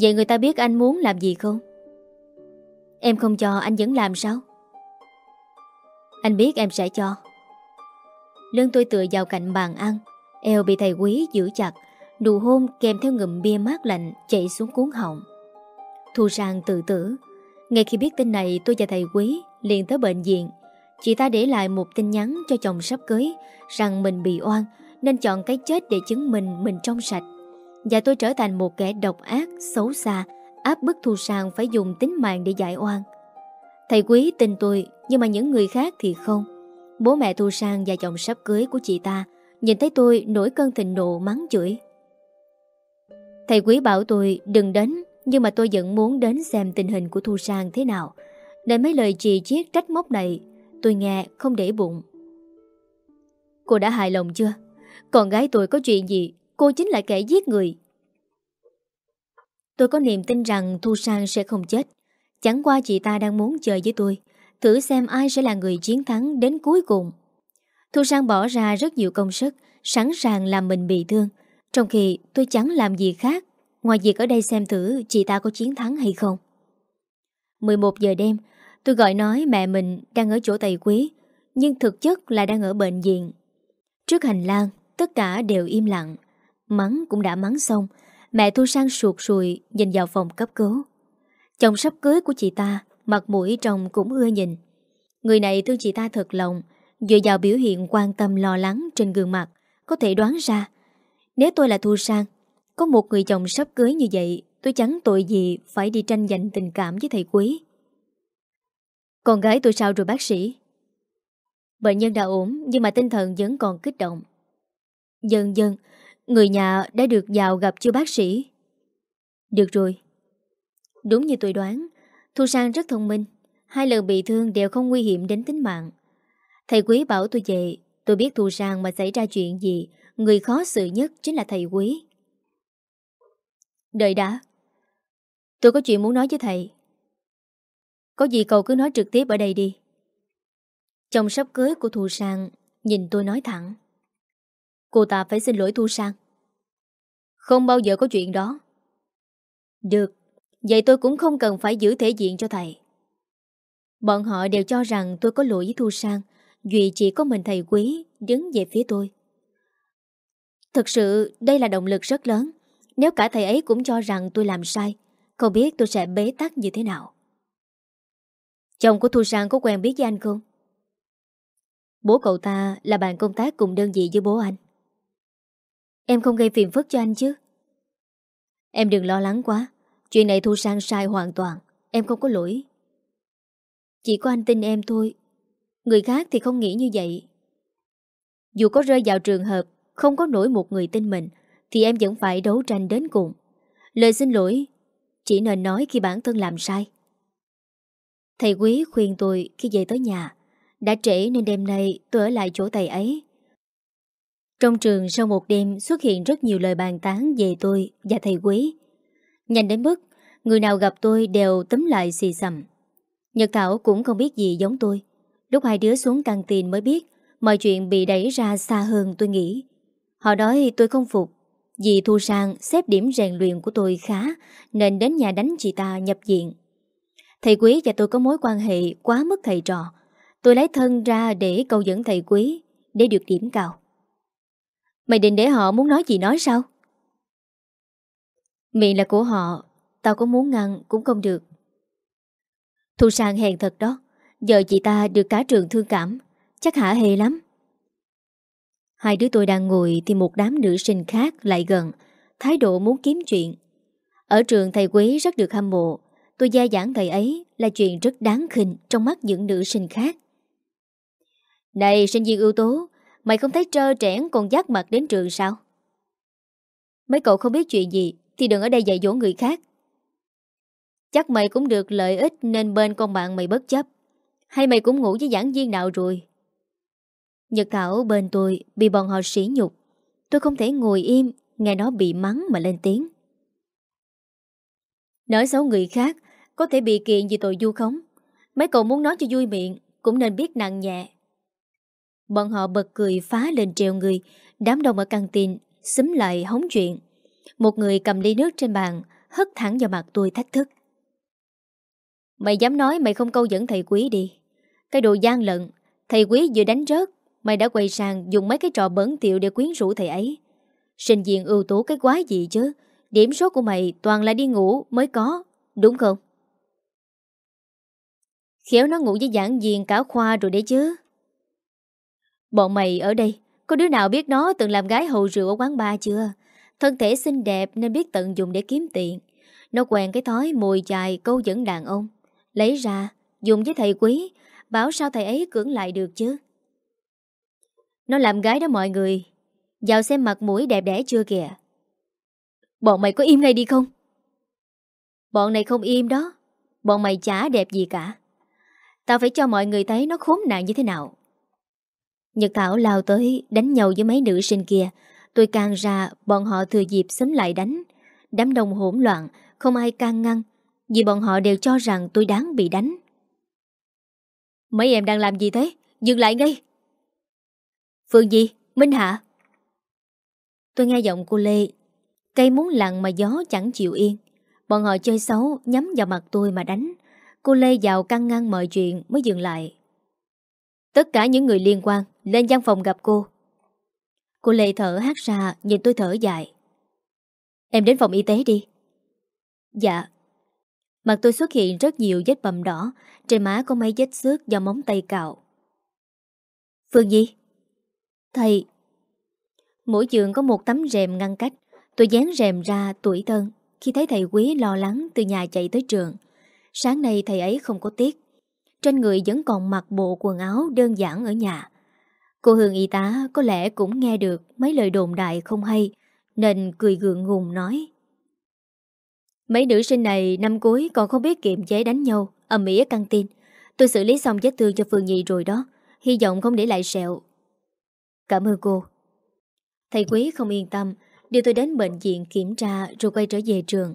Vậy người ta biết anh muốn làm gì không? Em không cho, anh vẫn làm sao? Anh biết em sẽ cho. Lương tôi tựa vào cạnh bàn ăn. Eo bị thầy quý giữ chặt Nụ hôn kèm theo ngụm bia mát lạnh Chạy xuống cuốn họng. Thu Sang tự tử. Ngay khi biết tin này tôi và thầy quý liền tới bệnh viện. Chị ta để lại một tin nhắn cho chồng sắp cưới Rằng mình bị oan Nên chọn cái chết để chứng minh mình trong sạch. Và tôi trở thành một kẻ độc ác, xấu xa Áp bức Thu Sang phải dùng tính mạng để giải oan. Thầy quý tin tôi Nhưng mà những người khác thì không. Bố mẹ Thu Sang và chồng sắp cưới của chị ta Nhìn thấy tôi nổi cơn thịnh nộ mắng chửi. Thầy quý bảo tôi, đừng đến, Nhưng mà tôi vẫn muốn đến xem tình hình của Thu Sang thế nào. Để mấy lời chì chiết trách móc này, Tôi nghe không để bụng. Cô đã hài lòng chưa? Con gái tôi có chuyện gì, Cô chính là kẻ giết người. Tôi có niềm tin rằng Thu Sang sẽ không chết. Chẳng qua chị ta đang muốn chơi với tôi, Thử xem ai sẽ là người chiến thắng đến cuối cùng. Thu Sang bỏ ra rất nhiều công sức, Sẵn sàng làm mình bị thương. Trong khi tôi chẳng làm gì khác, Ngoài việc ở đây xem thử chị ta có chiến thắng hay không. 11 giờ đêm, Tôi gọi nói mẹ mình đang ở chỗ Tây Quý, Nhưng thực chất là đang ở bệnh viện. Trước hành lang, Tất cả đều im lặng. Mắng cũng đã mắng xong, Mẹ Thu Sang sụt sùi nhìn vào phòng cấp cứu. Chồng sắp cưới của chị ta, Mặt mũi trông cũng ưa nhìn. Người này thương chị ta thật lòng Dựa vào biểu hiện quan tâm lo lắng trên gương mặt, Có thể đoán ra, Nếu tôi là Thu Sang, Có một người chồng sắp cưới như vậy, Tôi chẳng tội gì phải đi tranh giành tình cảm với thầy quý. Con gái tôi sao rồi bác sĩ? Bệnh nhân đã ổn, Nhưng mà tinh thần vẫn còn kích động. Dần dần, Người nhà đã được vào gặp chưa bác sĩ. Được rồi. Đúng như tôi đoán, Thu Sang rất thông minh. Hai lần bị thương đều không nguy hiểm đến tính mạng. Thầy quý bảo tôi về, Tôi biết Thu Sang mà xảy ra chuyện gì, Người khó xử nhất chính là thầy quý. Đợi đã, Tôi có chuyện muốn nói với thầy. Có gì cậu cứ nói trực tiếp ở đây đi. Chồng sắp cưới của Thu Sang Nhìn tôi nói thẳng. Cô ta phải xin lỗi Thu Sang Không bao giờ có chuyện đó. Được, Vậy tôi cũng không cần phải giữ thể diện cho thầy. Bọn họ đều cho rằng tôi có lỗi với Thu Sang Duy chỉ có mình thầy quý, Đứng về phía tôi. Thực sự, đây là động lực rất lớn. Nếu cả thầy ấy cũng cho rằng tôi làm sai, Không biết tôi sẽ bế tắc như thế nào. Chồng của Thu Sang có quen biết với anh không? Bố cậu ta là bạn công tác cùng đơn vị với bố anh. Em không gây phiền phức cho anh chứ? Em đừng lo lắng quá. Chuyện này Thu Sang sai hoàn toàn. Em không có lỗi. Chỉ có anh tin em thôi Người khác thì không nghĩ như vậy. Dù có rơi vào trường hợp Không có nổi một người tin mình, Thì em vẫn phải đấu tranh đến cùng. Lời xin lỗi, Chỉ nên nói khi bản thân làm sai. Thầy quý khuyên tôi khi về tới nhà, Đã trễ nên đêm nay tôi ở lại chỗ thầy ấy. Trong trường sau một đêm xuất hiện rất nhiều lời bàn tán về tôi và thầy quý. Nhanh đến mức Người nào gặp tôi đều tấm lại xì xầm. Nhật Thảo cũng không biết gì giống tôi. Lúc hai đứa xuống căng tin mới biết, Mọi chuyện bị đẩy ra xa hơn tôi nghĩ. Họ nói tôi không phục. Vì Thu Sang xếp điểm rèn luyện của tôi khá, Nên đến nhà đánh chị ta nhập diện Thầy Quý và tôi có mối quan hệ quá mức thầy trò. Tôi lấy thân ra để câu dẫn thầy Quý, Để được điểm cao. Mày định để họ muốn nói gì nói sao? Miệng là của họ, Tao có muốn ngăn cũng không được. Thu Sang hèn thật đó. Giờ chị ta được cả trường thương cảm. Chắc hả hề lắm. Hai đứa tôi đang ngồi Thì một đám nữ sinh khác lại gần. Thái độ muốn kiếm chuyện. Ở trường thầy quý rất được hâm mộ. Tôi gia giảng thầy ấy là chuyện rất đáng khinh Trong mắt những nữ sinh khác. Này sinh viên ưu tố, Mày không thấy trơ trẽn còn dắt mặt đến trường sao? Mấy cậu không biết chuyện gì Thì đừng ở đây dạy dỗ người khác. Chắc mày cũng được lợi ích Nên bên con bạn mày bất chấp. Hay mày cũng ngủ với giảng viên nào rồi? Nhật Thảo bên tôi Bị bọn họ sỉ nhục. Tôi không thể ngồi im, Nghe nó bị mắng mà lên tiếng. Nói xấu người khác, Có thể bị kiện vì tội du khống. Mấy cậu muốn nói cho vui miệng, Cũng nên biết nặng nhẹ. Bọn họ bật cười phá lên treo người, Đám đông ở căng tin, Xúm lại hóng chuyện. Một người cầm ly nước trên bàn, Hất thẳng vào mặt tôi thách thức. Mày dám nói mày không câu dẫn thầy quý đi. Cái đồ gian lận, Thầy quý vừa đánh rớt, Mày đã quay sang dùng mấy cái trò bẩn tiệu để quyến rũ thầy ấy. Sinh viên ưu tú cái quái gì chứ? Điểm số của mày toàn là đi ngủ mới có, Đúng không? Khéo nó ngủ với giảng viên cả khoa rồi đấy chứ. Bọn mày ở đây, Có đứa nào biết nó từng làm gái hầu rượu ở quán bar chưa? Thân thể xinh đẹp nên biết tận dụng để kiếm tiền. Nó quen cái thói mùi chài câu dẫn đàn ông. Lấy ra, Dùng với thầy quý, Bảo sao thầy ấy cưỡng lại được chứ? Nó làm gái đó mọi người, Vào xem mặt mũi đẹp đẽ chưa kìa. Bọn mày có im ngay đi không? Bọn này không im đó, Bọn mày chả đẹp gì cả. Tao phải cho mọi người thấy nó khốn nạn như thế nào. Nhật Thảo lao tới đánh nhau với mấy nữ sinh kia. Tôi càng ra, bọn họ thừa dịp sớm lại đánh. Đám đông hỗn loạn, Không ai can ngăn. Vì bọn họ đều cho rằng tôi đáng bị đánh. Mấy em đang làm gì thế? Dừng lại ngay. Phương gì Minh Hạ. Tôi nghe giọng cô Lê. Cây muốn lặng mà gió chẳng chịu yên. Bọn họ chơi xấu, nhắm vào mặt tôi mà đánh. Cô Lê vào căn ngăn mọi chuyện mới dừng lại. Tất cả những người liên quan, Lên văn phòng gặp cô. Cô Lê thở hát ra, Nhìn tôi thở dài. Em đến phòng y tế đi. Dạ. Mặt tôi xuất hiện rất nhiều vết bầm đỏ Trên má có mấy vết xước do móng tay cạo. Phương Di, Thầy. Mỗi giường có một tấm rèm ngăn cách. Tôi dán rèm ra tuổi thân Khi thấy thầy quý lo lắng từ nhà chạy tới trường. Sáng nay thầy ấy không có tiếc Trên người vẫn còn mặc bộ quần áo đơn giản ở nhà. Cô Hương y tá có lẽ cũng nghe được mấy lời đồn đại không hay Nên cười gượng ngùng nói. Mấy nữ sinh này năm cuối còn không biết kiềm chế đánh nhau ầm ĩ căng tin. Tôi xử lý xong vết thương cho Phương Nhi rồi đó, Hy vọng không để lại sẹo. Cảm ơn cô. Thầy quý không yên tâm, Đưa tôi đến bệnh viện kiểm tra Rồi quay trở về trường.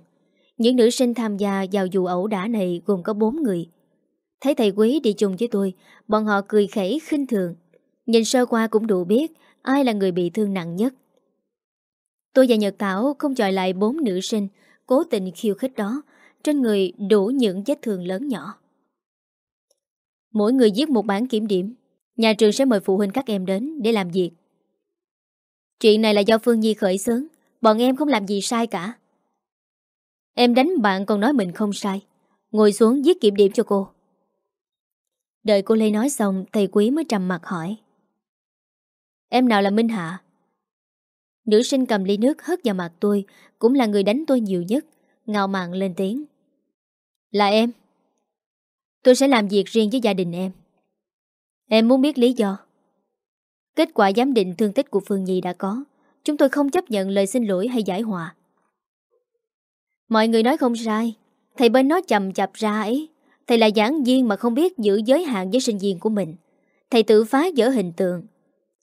Những nữ sinh tham gia vào vụ ẩu đả này Gồm có 4 người. Thấy thầy quý đi chung với tôi, Bọn họ cười khẩy, khinh thường. Nhìn sơ qua cũng đủ biết Ai là người bị thương nặng nhất. Tôi và Nhật Thảo không chọi lại bốn nữ sinh Cố tình khiêu khích đó, Trên người đủ những vết thương lớn nhỏ. Mỗi người viết một bản kiểm điểm, Nhà trường sẽ mời phụ huynh các em đến Để làm việc. Chuyện này là do Phương Nhi khởi xướng, Bọn em không làm gì sai cả. Em đánh bạn còn nói mình không sai, Ngồi xuống viết kiểm điểm cho cô. Đợi cô Lê nói xong, Thầy quý mới trầm mặt hỏi. Em nào là Minh Hạ? Nữ sinh cầm ly nước hất vào mặt tôi, Cũng là người đánh tôi nhiều nhất, Ngạo mạn lên tiếng. Là em. Tôi sẽ làm việc riêng với gia đình em. Em muốn biết lý do? Kết quả giám định thương tích của Phương Nhi đã có. Chúng tôi không chấp nhận lời xin lỗi hay giải hòa. Mọi người nói không sai. Thầy bên nó chầm chập ra ấy. Thầy là giảng viên mà không biết giữ giới hạn với sinh viên của mình. Thầy tự phá dỡ hình tượng.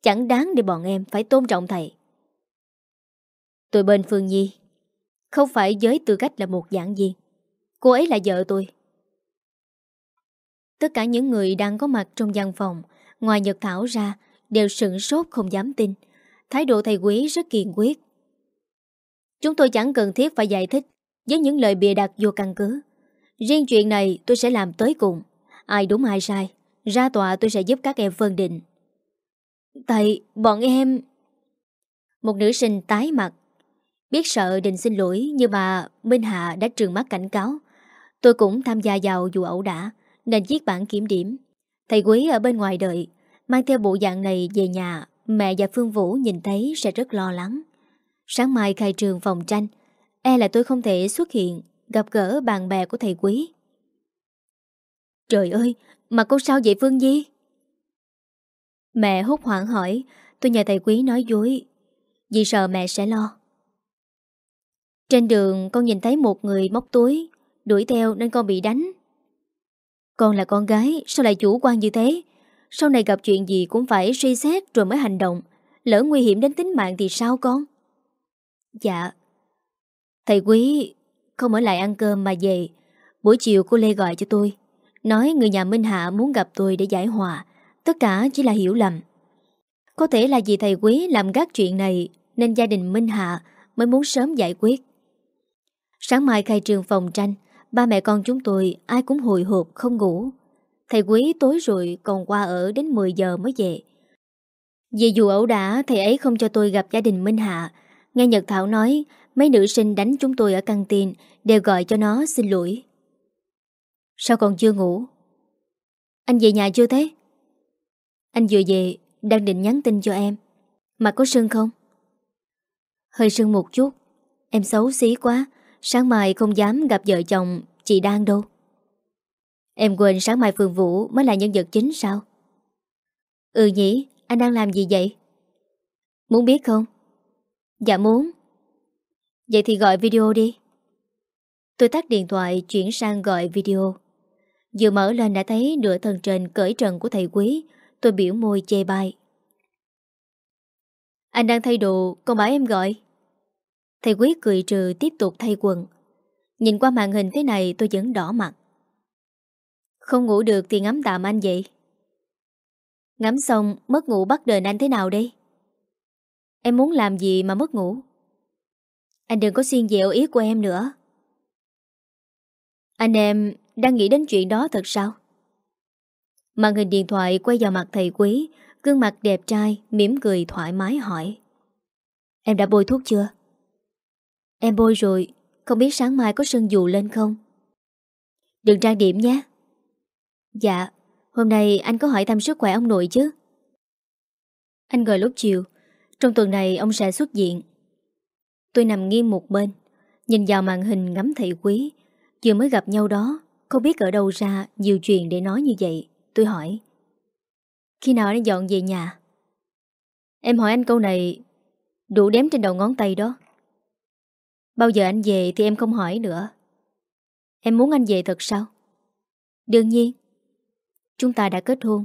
Chẳng đáng để bọn em phải tôn trọng thầy. Tôi bên Phương Nhi. Không phải với tư cách là một giảng viên Cô ấy là vợ tôi. Tất cả những người đang có mặt trong văn phòng Ngoài Nhật Thảo ra Đều sửng sốt không dám tin. Thái độ thầy quý rất kiên quyết. Chúng tôi chẳng cần thiết phải giải thích Với những lời bịa đặt vô căn cứ. Riêng chuyện này tôi sẽ làm tới cùng. Ai đúng ai sai Ra tòa tôi sẽ giúp các em phân định. Thầy, bọn em... Một nữ sinh tái mặt Biết sợ định xin lỗi, Nhưng mà Minh Hạ đã trường mắt cảnh cáo. Tôi cũng tham gia vào dù ẩu đả, Nên viết bản kiểm điểm. Thầy quý ở bên ngoài đợi, Mang theo bộ dạng này về nhà, Mẹ và Phương Vũ nhìn thấy sẽ rất lo lắng. Sáng mai khai trường phòng tranh E là tôi không thể xuất hiện, Gặp gỡ bạn bè của thầy quý Trời ơi, Mà cô sao vậy Phương Di Mẹ hốt hoảng hỏi, Tôi nhờ thầy quý nói dối. Vì sợ mẹ sẽ lo. Trên đường con nhìn thấy một người móc túi, Đuổi theo nên con bị đánh. Con là con gái, Sao lại chủ quan như thế? Sau này gặp chuyện gì cũng phải suy xét Rồi mới hành động. Lỡ nguy hiểm đến tính mạng thì sao con? Dạ. Thầy quý, không ở lại ăn cơm mà về. Buổi chiều cô Lê gọi cho tôi. Nói người nhà Minh Hạ muốn gặp tôi để giải hòa. Tất cả chỉ là hiểu lầm. Có thể là vì thầy quý làm gác chuyện này Nên gia đình Minh Hạ Mới muốn sớm giải quyết. Sáng mai khai trường phòng tranh, Ba mẹ con chúng tôi ai cũng hồi hộp không ngủ. Thầy quý tối rồi còn qua ở đến 10 giờ mới về. Vì dù ẩu đả, Thầy ấy không cho tôi gặp gia đình Minh Hạ. Nghe Nhật Thảo nói, Mấy nữ sinh đánh chúng tôi ở căng tin, Đều gọi cho nó xin lỗi. Sao còn chưa ngủ? Anh về nhà chưa thế? Anh vừa về, Đang định nhắn tin cho em. Mặt có sưng không? Hơi sưng một chút, Em xấu xí quá. Sáng mai không dám gặp vợ chồng Chị đang đâu Em quên sáng mai Phương Vũ Mới là nhân vật chính sao Ừ nhỉ anh đang làm gì vậy? Muốn biết không? Dạ muốn. Vậy thì gọi video đi. Tôi tắt điện thoại chuyển sang gọi video. Vừa mở lên đã thấy nửa thân trên cởi trần của thầy quý. Tôi biểu môi chê bai. Anh đang thay đồ, còn bảo em gọi. Thầy quý cười trừ tiếp tục thay quần. Nhìn qua màn hình thế này tôi vẫn đỏ mặt. Không ngủ được thì ngắm tạm anh vậy. Ngắm xong mất ngủ bắt đền anh thế nào đây? Em muốn làm gì mà mất ngủ? Anh đừng có xuyên dẹo ý của em nữa. Anh em đang nghĩ đến chuyện đó thật sao? Màn hình điện thoại quay vào mặt thầy quý, gương mặt đẹp trai, mỉm cười thoải mái hỏi. Em đã bôi thuốc chưa? Em bôi rồi, không biết sáng mai có sân dù lên không? Đừng trang điểm nhé. Dạ, hôm nay anh có hỏi thăm sức khỏe ông nội chứ? Anh gọi lúc chiều, trong tuần này ông sẽ xuất diện. Tôi nằm nghiêng một bên, nhìn vào màn hình ngắm thầy quý. Vừa mới gặp nhau đó, không biết ở đâu ra nhiều chuyện để nói như vậy. Tôi hỏi. Khi nào anh dọn về nhà? Em hỏi anh câu này đủ đếm trên đầu ngón tay đó. Bao giờ anh về thì em không hỏi nữa. Em muốn anh về thật sao? Đương nhiên. Chúng ta đã kết hôn.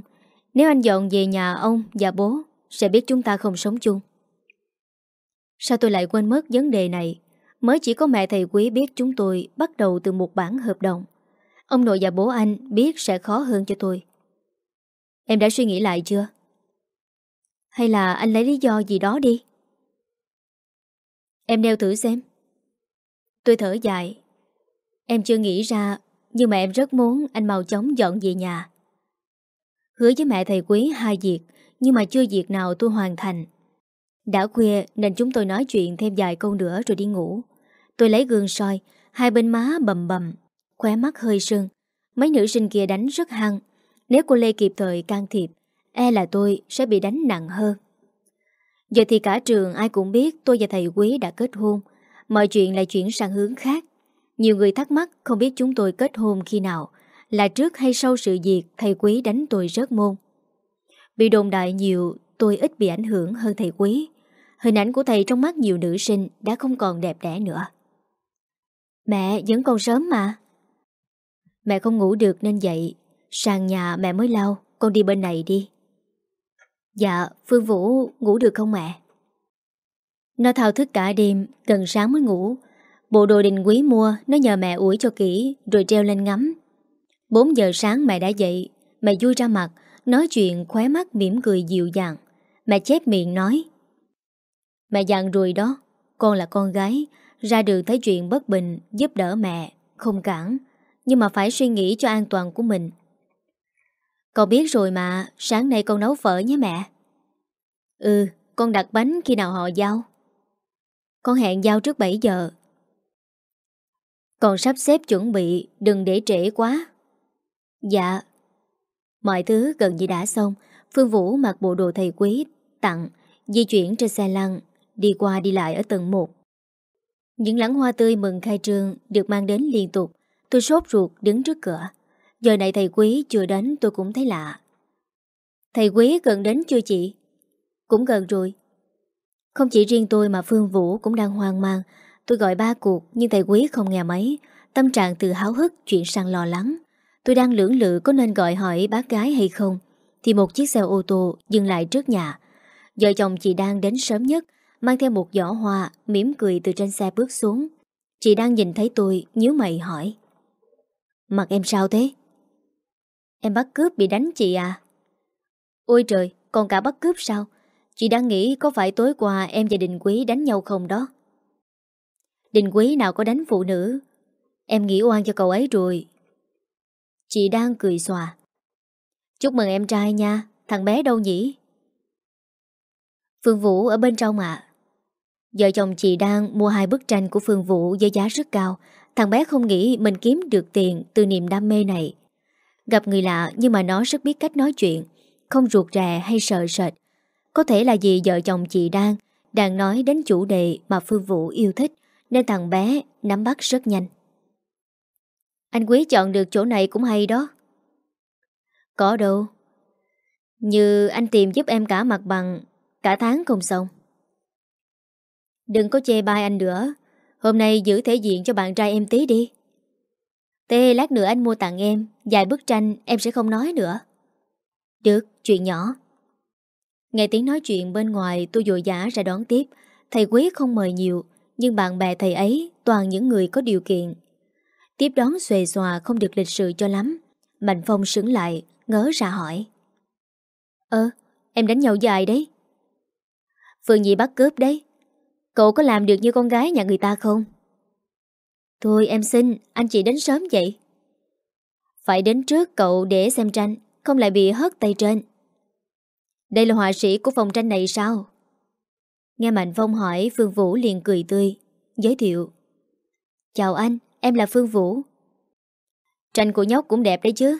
Nếu anh dọn về nhà ông và bố, sẽ biết chúng ta không sống chung. Sao tôi lại quên mất vấn đề này? Mới chỉ có mẹ thầy quý biết chúng tôi bắt đầu từ một bản hợp đồng. Ông nội và bố anh biết sẽ khó hơn cho tôi. Em đã suy nghĩ lại chưa? Hay là anh lấy lý do gì đó đi? Em đeo thử xem. Tôi thở dài. Em chưa nghĩ ra, nhưng mà em rất muốn anh mau chóng dọn về nhà. Hứa với mẹ thầy quý hai việc, nhưng mà chưa việc nào tôi hoàn thành. Đã khuya nên chúng tôi nói chuyện thêm vài câu nữa rồi đi ngủ. Tôi lấy gương soi, hai bên má bầm bầm, khóe mắt hơi sưng. Mấy nữ sinh kia đánh rất hăng. Nếu cô Lê kịp thời can thiệp, e là tôi sẽ bị đánh nặng hơn. Giờ thì cả trường ai cũng biết tôi và thầy Quý đã kết hôn. Mọi chuyện lại chuyển sang hướng khác. Nhiều người thắc mắc không biết chúng tôi kết hôn khi nào, là trước hay sau sự việc thầy Quý đánh tôi rớt môn. Bị đồn đại nhiều, tôi ít bị ảnh hưởng hơn thầy Quý. Hình ảnh của thầy trong mắt nhiều nữ sinh đã không còn đẹp đẽ nữa. Mẹ vẫn còn sớm mà. Mẹ không ngủ được nên dậy. Sàn nhà mẹ mới lau, con đi bên này đi. Dạ, Phương Vũ ngủ được không mẹ? Nó thao thức cả đêm, gần sáng mới ngủ. Bộ đồ đình quý mua, nó nhờ mẹ ủi cho kỹ, rồi treo lên ngắm. 4 giờ sáng mẹ đã dậy, mẹ vui ra mặt, nói chuyện khóe mắt mỉm cười dịu dàng. Mẹ chép miệng nói. Mẹ dặn rồi đó, con là con gái, ra đường thấy chuyện bất bình, giúp đỡ mẹ, không cản, nhưng mà phải suy nghĩ cho an toàn của mình. Con biết rồi mà, sáng nay con nấu phở nhé mẹ. Ừ, con đặt bánh khi nào họ giao. Con hẹn giao trước 7 giờ. Con sắp xếp chuẩn bị, đừng để trễ quá. Dạ. Mọi thứ gần như đã xong, Phương Vũ mặc bộ đồ thầy quý, tặng, di chuyển trên xe lăn, đi qua đi lại ở tầng 1. Những lãng hoa tươi mừng khai trương được mang đến liên tục, tôi sốt ruột đứng trước cửa. Giờ này thầy quý chưa đến tôi cũng thấy lạ. Thầy quý gần đến chưa chị? Cũng gần rồi. Không chỉ riêng tôi mà Phương Vũ cũng đang hoang mang. Tôi gọi ba cuộc nhưng thầy quý không nghe máy. Tâm trạng từ háo hức chuyển sang lo lắng. Tôi đang lưỡng lự có nên gọi hỏi bác gái hay không. Thì một chiếc xe ô tô dừng lại trước nhà. Vợ chồng chị đang đến sớm nhất Mang theo một giỏ hoa mỉm cười từ trên xe bước xuống Chị đang nhìn thấy tôi nhíu mày hỏi Mặt em sao thế? Em bắt cướp bị đánh chị à? Ôi trời, còn cả bắt cướp sao? Chị đang nghĩ có phải tối qua em và Đình Quý đánh nhau không đó? Đình Quý nào có đánh phụ nữ? Em nghĩ oan cho cậu ấy rồi. Chị đang cười xòa. Chúc mừng em trai nha, thằng bé đâu nhỉ? Phương Vũ ở bên trong ạ. Vợ chồng chị đang mua hai bức tranh của Phương Vũ với giá rất cao. Thằng bé không nghĩ mình kiếm được tiền từ niềm đam mê này. Gặp người lạ nhưng mà nó rất biết cách nói chuyện, không ruột rè hay sợ sệt. Có thể là vì vợ chồng chị đang đang nói đến chủ đề mà Phương Vũ yêu thích nên thằng bé nắm bắt rất nhanh. Anh Quý chọn được chỗ này cũng hay đó. Có đâu. Như anh tìm giúp em cả mặt bằng Cả tháng không xong Đừng có chê bai anh nữa Hôm nay giữ thể diện cho bạn trai em tí đi Tê lát nữa anh mua tặng em Vài bức tranh em sẽ không nói nữa Được, chuyện nhỏ Nghe tiếng nói chuyện bên ngoài, tôi dội dã ra đón tiếp. Thầy quý không mời nhiều, Nhưng bạn bè thầy ấy toàn những người có điều kiện. Tiếp đón xuề xòa không được lịch sự cho lắm. Mạnh Phong sững lại, Ngớ ra hỏi. Ơ, em đánh nhau dài đấy? Phương Nhi bắt cướp đấy. Cậu có làm được như con gái nhà người ta không? Thôi em xin, Anh chị đến sớm vậy. Phải đến trước cậu để xem tranh, Không lại bị hất tay trên. Đây là họa sĩ của phòng tranh này sao? Nghe Mạnh Phong hỏi Phương Vũ liền cười tươi Giới thiệu. Chào anh, em là Phương Vũ. Tranh của nhóc cũng đẹp đấy chứ?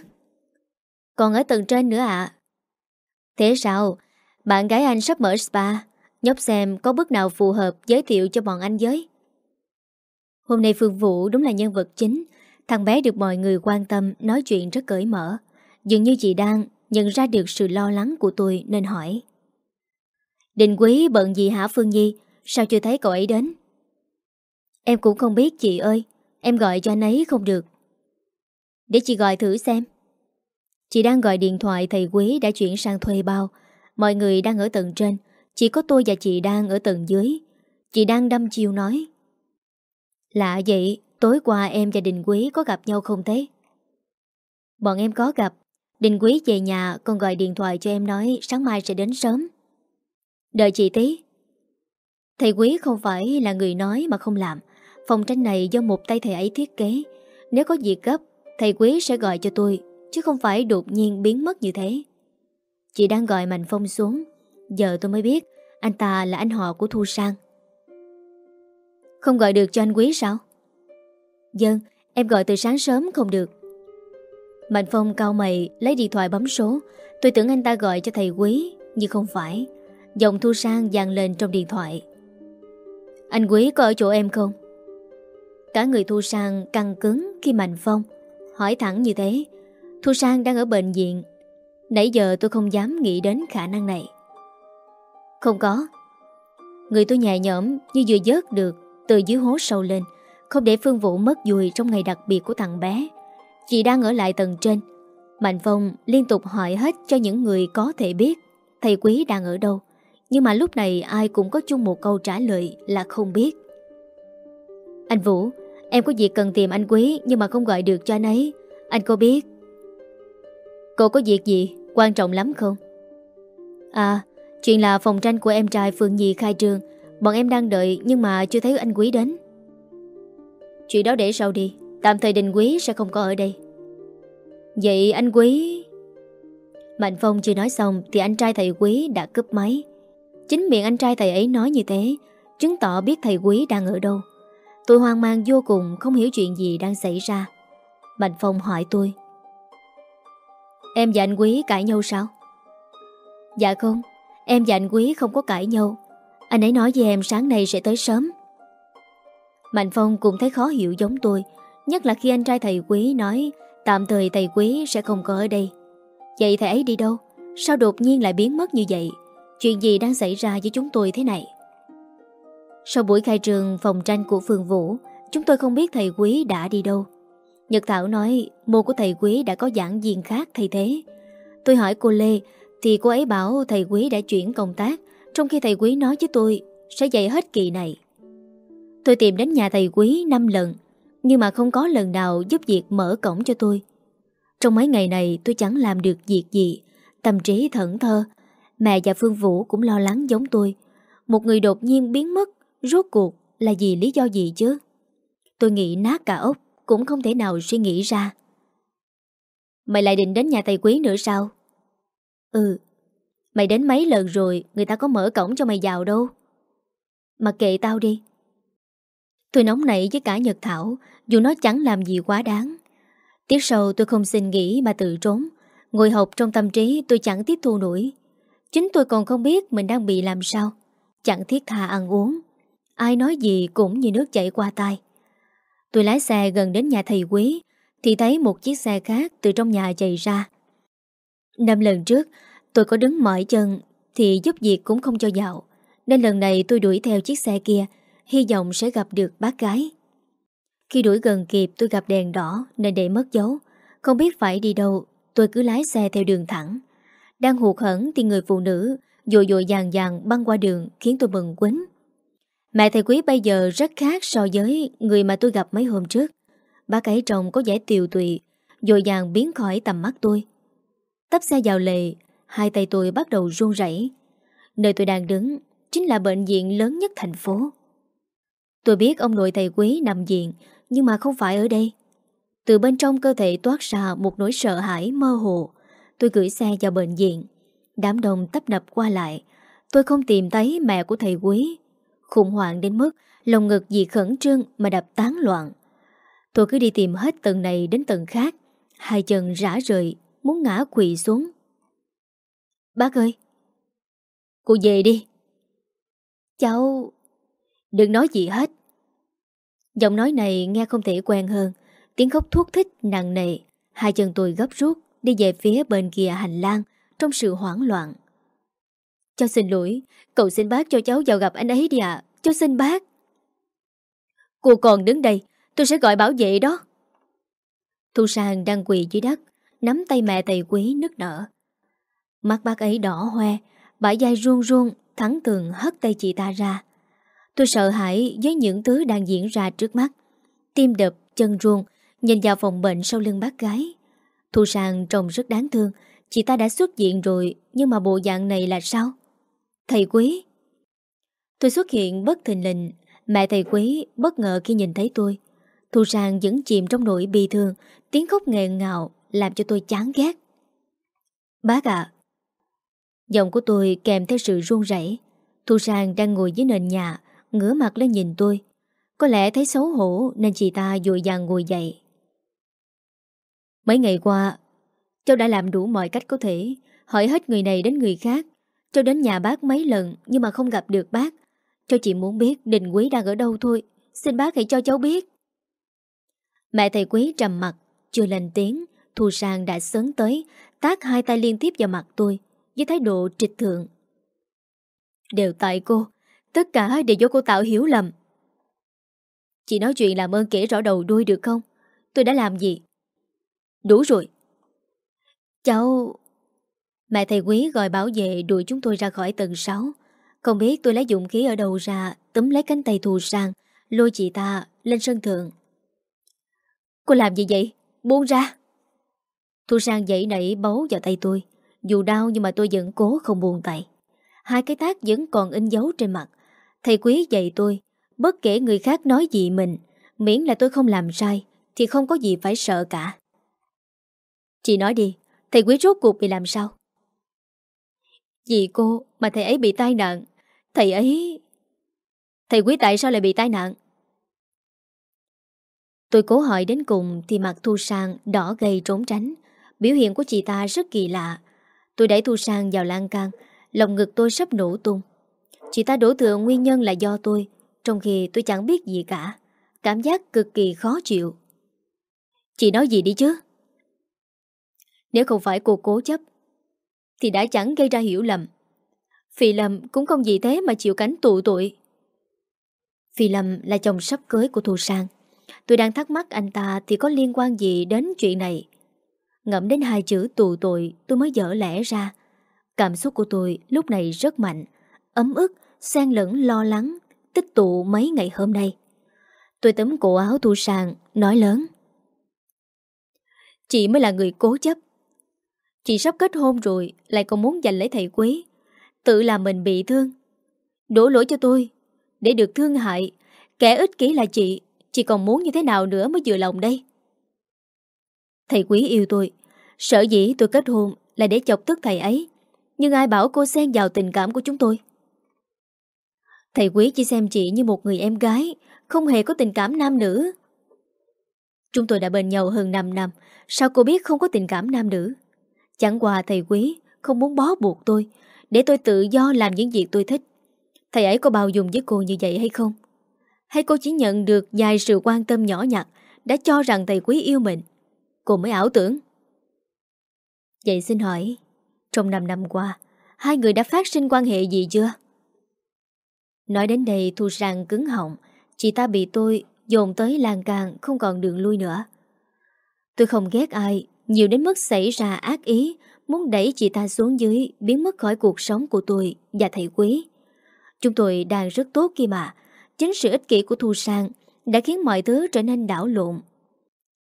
Còn ở tầng trên nữa ạ. Thế sao? Bạn gái anh sắp mở spa Nhóc xem có bước nào phù hợp Giới thiệu cho bọn anh giới Hôm nay Phương Vũ đúng là nhân vật chính Thằng bé được mọi người quan tâm Nói chuyện rất cởi mở. Dường như chị đang nhận ra được sự lo lắng của tôi Nên hỏi. Đình quý bận gì hả Phương Nhi? Sao chưa thấy cậu ấy đến? Em cũng không biết, chị ơi. Em gọi cho anh ấy không được. Để chị gọi thử xem. Chị đang gọi điện thoại, thầy Quý đã chuyển sang thuê bao. Mọi người đang ở tầng trên. Chỉ có tôi và chị đang ở tầng dưới. Chị đang đâm chiêu nói. Lạ vậy, Tối qua em và Đình Quý có gặp nhau không thế? Bọn em có gặp. Đình Quý về nhà Còn gọi điện thoại cho em nói Sáng mai sẽ đến sớm. Đợi chị tí. Thầy Quý không phải là người nói mà không làm. Phòng tranh này do một tay thầy ấy thiết kế. Nếu có việc gấp, Thầy Quý sẽ gọi cho tôi, Chứ không phải đột nhiên biến mất như thế. Chị đang gọi Mạnh Phong xuống. Giờ tôi mới biết, Anh ta là anh họ của Thu Sang. Không gọi được cho anh Quý sao? Dân Em gọi từ sáng sớm không được. Mạnh Phong cao mày, Lấy điện thoại bấm số. Tôi tưởng anh ta gọi cho thầy Quý, Nhưng không phải. Giọng Thu Sang dàn lên trong điện thoại. Anh Quý có ở chỗ em không? Cả người Thu Sang căng cứng khi Mạnh Phong Hỏi thẳng như thế. Thu Sang đang ở bệnh viện. Nãy giờ tôi không dám nghĩ đến khả năng này. Không có. Người tôi nhẹ nhõm như vừa dớt được Từ dưới hố sâu lên, Không để Phương Vũ mất dùi trong ngày đặc biệt của thằng bé. Chị đang ở lại tầng trên. Mạnh Phong liên tục hỏi hết cho những người có thể biết, Thầy quý đang ở đâu. Nhưng mà lúc này ai cũng có chung một câu trả lời là không biết. Anh Vũ, Em có việc cần tìm anh Quý Nhưng mà không gọi được cho anh ấy. Anh có biết? Cô có việc gì? Quan trọng lắm không? À Chuyện là phòng tranh của em trai Phương Nhi khai trương. Bọn em đang đợi Nhưng mà chưa thấy anh Quý đến. Chuyện đó để sau đi. Tạm thời Đình Quý sẽ không có ở đây. Vậy anh Quý Mạnh Phong chưa nói xong Thì anh trai thầy Quý đã cướp máy. Chính miệng anh trai thầy ấy nói như thế, Chứng tỏ biết thầy Quý đang ở đâu. Tôi hoang mang vô cùng, Không hiểu chuyện gì đang xảy ra. Mạnh Phong hỏi tôi. Em và anh Quý cãi nhau sao? Dạ không, Em và anh Quý không có cãi nhau. Anh ấy nói với em sáng nay sẽ tới sớm. Mạnh Phong cũng thấy khó hiểu giống tôi. Nhất là khi anh trai thầy Quý nói, Tạm thời thầy Quý sẽ không có ở đây Vậy thầy ấy đi đâu? Sao đột nhiên lại biến mất như vậy? Chuyện gì đang xảy ra với chúng tôi thế này? Sau buổi khai trường phòng tranh của Phương Vũ, Chúng tôi không biết thầy Quý đã đi đâu Nhật Thảo nói mô của thầy Quý đã có giảng viên khác thay thế Tôi hỏi cô Lê, Thì cô ấy bảo thầy Quý đã chuyển công tác, Trong khi thầy Quý nói với tôi Sẽ dạy hết kỳ này Tôi tìm đến nhà thầy Quý 5 lần nhưng mà không có lần nào giúp việc mở cổng cho tôi. Trong mấy ngày này, tôi chẳng làm được việc gì, Tâm trí thẫn thơ Mẹ và Phương Vũ cũng lo lắng giống tôi. Một người đột nhiên biến mất, Rốt cuộc là vì lý do gì chứ? Tôi nghĩ nát cả ốc, Cũng không thể nào suy nghĩ ra. Mày lại định đến nhà thầy quý nữa sao? Ừ Mày đến mấy lần rồi, Người ta có mở cổng cho mày vào đâu? Mà kệ tao đi. Tôi nóng nảy với cả Nhật Thảo dù nó chẳng làm gì quá đáng. Tiếp sau tôi không xin nghỉ mà tự trốn. Ngồi học trong tâm trí tôi chẳng tiếp thu nổi. Chính tôi còn không biết mình đang bị làm sao. Chẳng thiết tha ăn uống. Ai nói gì cũng như nước chảy qua tai. Tôi lái xe gần đến nhà thầy quý, Thì thấy một chiếc xe khác từ trong nhà chạy ra. Năm lần trước, Tôi có đứng mỏi chân, Thì giúp việc cũng không cho dạo Nên lần này tôi đuổi theo chiếc xe kia, Hy vọng sẽ gặp được bác gái. Khi đuổi gần kịp, tôi gặp đèn đỏ, Nên để mất dấu. Không biết phải đi đâu, Tôi cứ lái xe theo đường thẳng. Đang hụt hẫng thì người phụ nữ Dội dội dàng dàng băng qua đường, Khiến tôi mừng quýnh. Mẹ thầy quý bây giờ rất khác so với Người mà tôi gặp mấy hôm trước. Bác ấy trông có vẻ tiều tụy Dội dàng biến khỏi tầm mắt tôi. Tấp xe vào lề, Hai tay tôi bắt đầu run rẩy. Nơi tôi đang đứng Chính là bệnh viện lớn nhất thành phố. Tôi biết ông nội thầy quý nằm viện, Nhưng mà không phải ở đây. Từ bên trong cơ thể toát ra Một nỗi sợ hãi mơ hồ. Tôi gửi xe vào bệnh viện. Đám đông tấp nập qua lại. Tôi không tìm thấy mẹ của thầy quý. Khủng hoảng đến mức Lòng ngực vì khẩn trương mà đập tán loạn. Tôi cứ đi tìm hết tầng này đến tầng khác. Hai chân rã rời, Muốn ngã quỳ xuống. Bác ơi! Cô về đi. Cháu Đừng nói gì hết. Giọng nói này nghe không thể quen hơn. Tiếng khóc thuốc thích nặng nề. Hai chân tôi gấp rút, Đi về phía bên kia hành lang, Trong sự hoảng loạn. Cháu xin lỗi, Cậu xin bác cho cháu vào gặp anh ấy đi ạ. Cháu xin bác. Cô còn đứng đây, Tôi sẽ gọi bảo vệ đó. Thu Sang đang quỳ dưới đất, Nắm tay mẹ thầy quý nức nở. Mắt bác ấy đỏ hoe, Bả dai ruông ruông Thắng tường hất tay chị ta ra. Tôi sợ hãi với những thứ đang diễn ra trước mắt. Tim đập, chân ruông Nhìn vào phòng bệnh sau lưng bác gái. Thu sàng trông rất đáng thương. Chị ta đã xuất viện rồi Nhưng mà bộ dạng này là sao? Thầy quý. Tôi xuất hiện bất thình lình. Mẹ thầy quý bất ngờ khi nhìn thấy tôi. Thu sàng vẫn chìm trong nỗi bi thương. Tiếng khóc nghẹn ngào Làm cho tôi chán ghét. Bác ạ. Giọng của tôi kèm theo sự run rẩy. Thu sàng đang ngồi dưới nền nhà Ngửa mặt lên nhìn tôi. Có lẽ thấy xấu hổ Nên chị ta dội dàng ngồi dậy. Mấy ngày qua, Cháu đã làm đủ mọi cách có thể, Hỏi hết người này đến người khác. Cháu đến nhà bác mấy lần Nhưng mà không gặp được bác. Cháu chỉ muốn biết Đình Quý đang ở đâu thôi. Xin bác hãy cho cháu biết. Mẹ thầy Quý trầm mặt Chưa lên tiếng. Thu Sang đã sớm tới, Tác hai tay liên tiếp vào mặt tôi, Với thái độ trịch thượng. Đều tại cô Tất cả đều do cô tạo hiểu lầm. Chị nói chuyện làm ơn kể rõ đầu đuôi được không? Tôi đã làm gì? Đủ rồi. Cháu Mẹ thầy quý gọi bảo vệ đuổi chúng tôi ra khỏi tầng 6 Không biết tôi lấy dụng khí ở đầu ra, Túm lấy cánh tay thù sang Lôi chị ta lên sân thượng. Cô làm gì vậy? Buông ra. Thu sang dậy nảy bấu vào tay tôi. Dù đau nhưng mà tôi vẫn cố không buông tay. Hai cái tác vẫn còn in dấu trên mặt. Thầy quý dạy tôi, Bất kể người khác nói gì mình, Miễn là tôi không làm sai, Thì không có gì phải sợ cả. Chị nói đi, Thầy quý rốt cuộc bị làm sao? Vì cô, mà thầy ấy bị tai nạn, Thầy ấy Thầy quý tại sao lại bị tai nạn? Tôi cố hỏi đến cùng Thì mặt Thu Sang đỏ gầy trốn tránh, Biểu hiện của chị ta rất kỳ lạ. Tôi đẩy Thu Sang vào lan can, Lòng ngực tôi sắp nổ tung. Chị ta đổ thừa nguyên nhân là do tôi Trong khi tôi chẳng biết gì cả. Cảm giác cực kỳ khó chịu. Chị nói gì đi chứ? Nếu không phải cô cố chấp Thì đã chẳng gây ra hiểu lầm. Phi Lâm cũng không gì thế mà chịu cánh tụ tội. Phi Lâm là chồng sắp cưới của Thu Sang. Tôi đang thắc mắc anh ta thì có liên quan gì đến chuyện này. Ngẫm đến hai chữ tù tội tôi mới dở lẽ ra. Cảm xúc của tôi lúc này rất mạnh Ấm ức, xen lẫn lo lắng, Tích tụ mấy ngày hôm nay. Tôi tấm cổ áo thu sàng, Nói lớn. Chị mới là người cố chấp. Chị sắp kết hôn rồi, Lại còn muốn giành lấy thầy quý Tự làm mình bị thương. Đổ lỗi cho tôi. Để được thương hại, Kẻ ích kỷ là chị. Chị còn muốn như thế nào nữa mới vừa lòng đây? Thầy quý yêu tôi. Sợ dĩ tôi kết hôn Là để chọc tức thầy ấy. Nhưng ai bảo cô xen vào tình cảm của chúng tôi? Thầy quý chỉ xem chị như một người em gái Không hề có tình cảm nam nữ. Chúng tôi đã bên nhau hơn 5 năm Sao cô biết không có tình cảm nam nữ? Chẳng qua thầy quý Không muốn bó buộc tôi Để tôi tự do làm những việc tôi thích. Thầy ấy có bao dung với cô như vậy hay không? Hay cô chỉ nhận được vài sự quan tâm nhỏ nhặt Đã cho rằng thầy quý yêu mình? Cô mới ảo tưởng. Vậy xin hỏi Trong 5 năm qua, hai người đã phát sinh quan hệ gì chưa? Nói đến đây Thu Sang cứng họng, chị ta bị tôi dồn tới lan càng không còn đường lui nữa. Tôi không ghét ai, nhiều đến mức xảy ra ác ý, muốn đẩy chị ta xuống dưới, biến mất khỏi cuộc sống của tôi và thầy quý. Chúng tôi đang rất tốt kia mà, chính sự ích kỷ của Thu Sang đã khiến mọi thứ trở nên đảo lộn.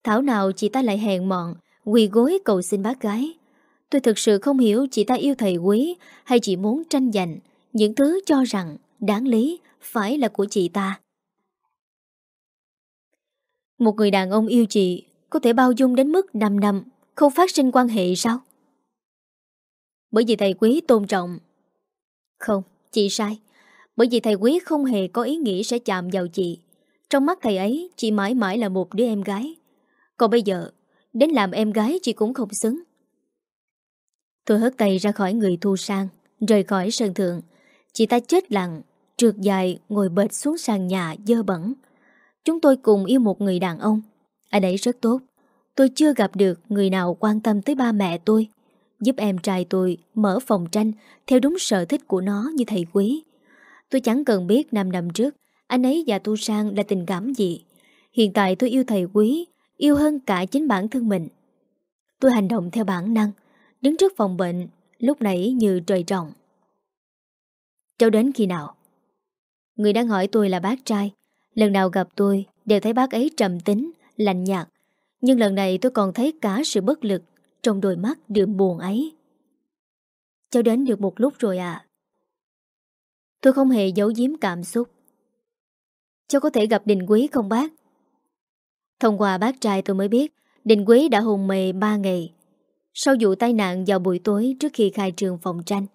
Thảo nào chị ta lại hèn mọn, quỳ gối cầu xin bác gái. Tôi thực sự không hiểu chị ta yêu thầy quý hay chỉ muốn tranh giành những thứ cho rằng đáng lý phải là của chị ta. Một người đàn ông yêu chị có thể bao dung đến mức 5 năm không phát sinh quan hệ sao? Bởi vì thầy quý tôn trọng. Không, chị sai. Bởi vì thầy quý không hề có ý nghĩ sẽ chạm vào chị. Trong mắt thầy ấy, chị mãi mãi là một đứa em gái. Còn bây giờ, đến làm em gái chị cũng không xứng. Tôi hớt tay ra khỏi người thu sang, rời khỏi sân thượng. Chị ta chết lặng, trượt dài ngồi bệt xuống sàn nhà dơ bẩn. Chúng tôi cùng yêu một người đàn ông. Anh ấy rất tốt. Tôi chưa gặp được người nào quan tâm tới ba mẹ tôi. Giúp em trai tôi mở phòng tranh theo đúng sở thích của nó như thầy quý. Tôi chẳng cần biết năm năm trước anh ấy và Tu Sang là tình cảm gì. Hiện tại tôi yêu thầy quý, yêu hơn cả chính bản thân mình. Tôi hành động theo bản năng, đứng trước phòng bệnh, lúc nãy như trời trọng. Cháu đến khi nào? Người đang hỏi tôi là bác trai. Lần nào gặp tôi đều thấy bác ấy trầm tính, lạnh nhạt. Nhưng lần này tôi còn thấy cả sự bất lực trong đôi mắt đượm buồn ấy. Cháu đến được một lúc rồi à? Tôi không hề giấu giếm cảm xúc. Cháu có thể gặp Đình Quý không bác? Thông qua bác trai tôi mới biết Đình Quý đã hùng mề 3 ngày Sau vụ tai nạn vào buổi tối Trước khi khai trường phòng tranh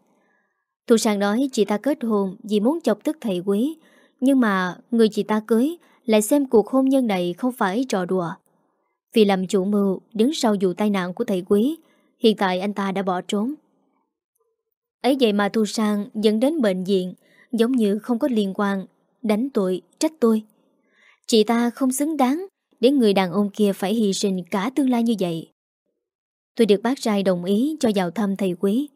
Thu Sang nói chị ta kết hôn Vì muốn chọc tức thầy Quý. Nhưng mà người chị ta cưới Lại xem cuộc hôn nhân này không phải trò đùa. Vì làm chủ mưu Đứng sau vụ tai nạn của thầy Quý Hiện tại anh ta đã bỏ trốn. Ấy vậy mà Thu Sang dẫn đến bệnh viện Giống như không có liên quan Đánh tội, trách tôi. Chị ta không xứng đáng Để người đàn ông kia phải hy sinh cả tương lai như vậy. Tôi được bác trai đồng ý cho vào thăm thầy quý.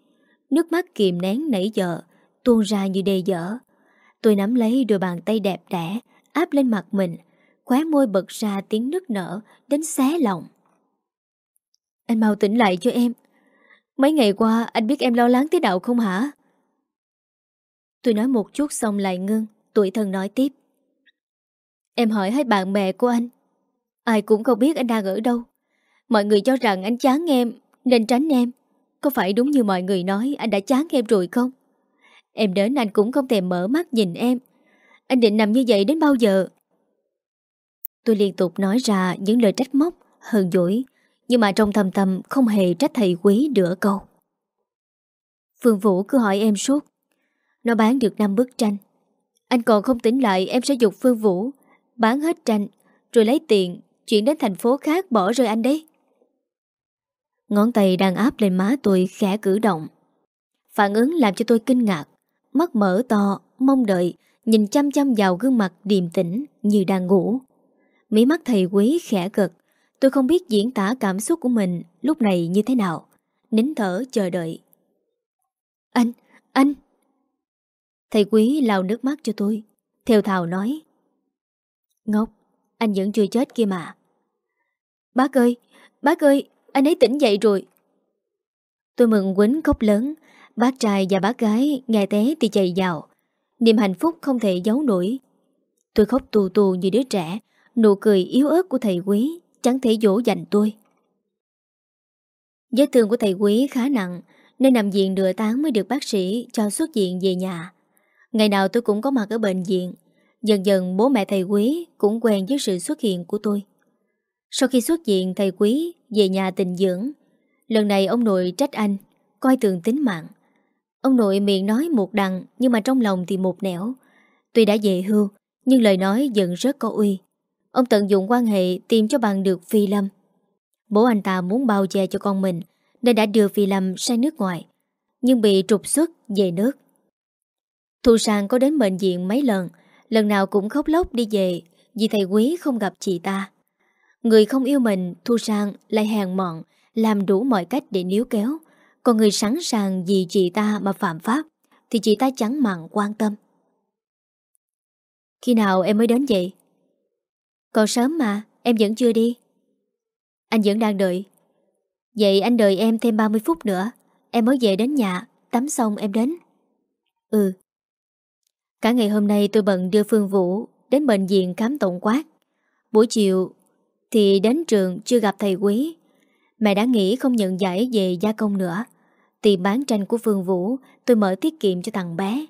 Nước mắt kìm nén nãy giờ Tuôn ra như đề dở. Tôi nắm lấy đôi bàn tay đẹp đẽ, Áp lên mặt mình, Khóe môi bật ra tiếng nức nở, Đến xé lòng. Anh mau tỉnh lại cho em. Mấy ngày qua, anh biết em lo lắng thế đạo không hả? Tôi nói một chút xong lại ngưng, Tuổi thân nói tiếp. Em hỏi hết bạn bè của anh. Ai cũng không biết anh đang ở đâu. Mọi người cho rằng anh chán em, Nên tránh em. Có phải đúng như mọi người nói, anh đã chán em rồi không? Em đến anh cũng không thèm mở mắt nhìn em. Anh định nằm như vậy đến bao giờ? Tôi liên tục nói ra những lời trách móc, Hờn dỗi, Nhưng mà trong thầm tâm không hề trách thầy quý nửa câu. Phương Vũ cứ hỏi em suốt. Nó bán được 5 bức tranh. Anh còn không tỉnh lại, em sẽ dục Phương Vũ Bán hết tranh, Rồi lấy tiền, Chuyển đến thành phố khác bỏ rơi anh đấy. Ngón tay đang áp lên má tôi khẽ cử động. Phản ứng làm cho tôi kinh ngạc Mắt mở to, mong đợi Nhìn chăm chăm vào gương mặt điềm tĩnh Như đang ngủ. Mí mắt thầy quý khẽ gật Tôi không biết diễn tả cảm xúc của mình Lúc này như thế nào Nín thở chờ đợi. Anh, anh! Thầy quý lau nước mắt cho tôi Theo thào nói. Ngốc, anh vẫn chưa chết kia mà. Bác ơi, bác ơi, anh ấy tỉnh dậy rồi. Tôi mừng quýnh khóc lớn. Bác trai và bác gái nghe té thì chạy vào. Niềm hạnh phúc không thể giấu nổi. Tôi khóc tù tù như đứa trẻ. Nụ cười yếu ớt của thầy quý Chẳng thể dỗ dành tôi. Vết thương của thầy quý khá nặng, Nên nằm viện nửa tháng mới được bác sĩ Cho xuất viện về nhà. Ngày nào tôi cũng có mặt ở bệnh viện. Dần dần bố mẹ thầy quý Cũng quen với sự xuất hiện của tôi. Sau khi xuất viện, thầy quý về nhà tình dưỡng. Lần này ông nội trách anh, Coi thường tính mạng. Ông nội miệng nói một đằng, Nhưng mà trong lòng thì một nẻo. Tuy đã về hưu, Nhưng lời nói vẫn rất có uy. Ông tận dụng quan hệ tìm cho bằng được Phi Lâm. Bố anh ta muốn bao che cho con mình, Nên đã đưa Phi Lâm sang nước ngoài, Nhưng bị trục xuất về nước. Thu Sang có đến bệnh viện mấy lần Lần nào cũng khóc lóc đi về, Vì thầy quý không gặp chị ta. Người không yêu mình, Thu Sang lại hèn mọn, Làm đủ mọi cách để níu kéo. Còn người sẵn sàng vì chị ta mà phạm pháp, Thì chị ta chẳng mặn quan tâm. Khi nào em mới đến vậy? Còn sớm mà, Em vẫn chưa đi. Anh vẫn đang đợi. Vậy anh đợi em thêm 30 phút nữa. Em mới về đến nhà, Tắm xong em đến. Ừ. Cả ngày hôm nay tôi bận đưa Phương Vũ Đến bệnh viện khám tổng quát. Buổi chiều thì đến trường chưa gặp thầy quý. Mẹ đã nghĩ không nhận giải về gia công nữa. Tiền bán tranh của Phương Vũ, Tôi mở tiết kiệm cho thằng bé.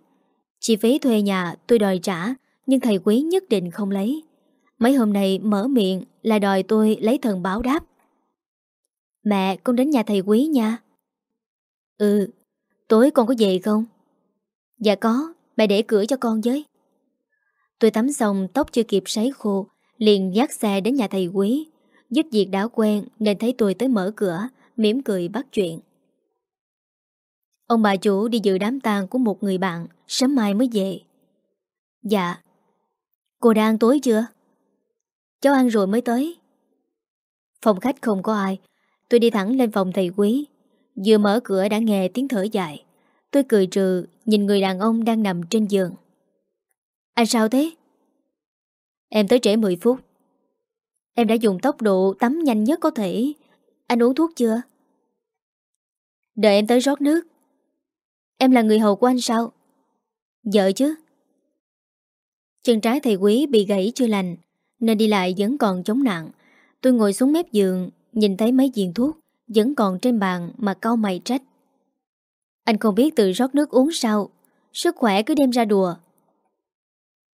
Chi phí thuê nhà tôi đòi trả, Nhưng thầy quý nhất định không lấy. Mấy hôm nay mở miệng Là đòi tôi lấy thần báo đáp. Mẹ, con đến nhà thầy quý nha. Ừ Tối con có về không? Dạ có, Mẹ để cửa cho con với. Tôi tắm xong, tóc chưa kịp sấy khô Liền dắt xe đến nhà thầy quý, Giúp việc đã quen Nên thấy tôi tới mở cửa, mỉm cười bắt chuyện. Ông bà chủ đi dự đám tang của một người bạn, Sớm mai mới về. Dạ. Cô đã ăn tối chưa? Cháu ăn rồi mới tới. Phòng khách không có ai. Tôi đi thẳng lên phòng thầy quý. Vừa mở cửa đã nghe tiếng thở dài. Tôi cười trừ, Nhìn người đàn ông đang nằm trên giường. Anh sao thế? Em tới trễ 10 phút. Em đã dùng tốc độ tắm nhanh nhất có thể. Anh uống thuốc chưa? Đợi em tới rót nước. Em là người hầu của anh sao? Vợ chứ. Chân trái thầy quý bị gãy chưa lành, Nên đi lại vẫn còn chống nặng. Tôi ngồi xuống mép giường, Nhìn thấy mấy viên thuốc Vẫn còn trên bàn mà cau mày trách. Anh không biết tự rót nước uống sao. Sức khỏe cứ đem ra đùa.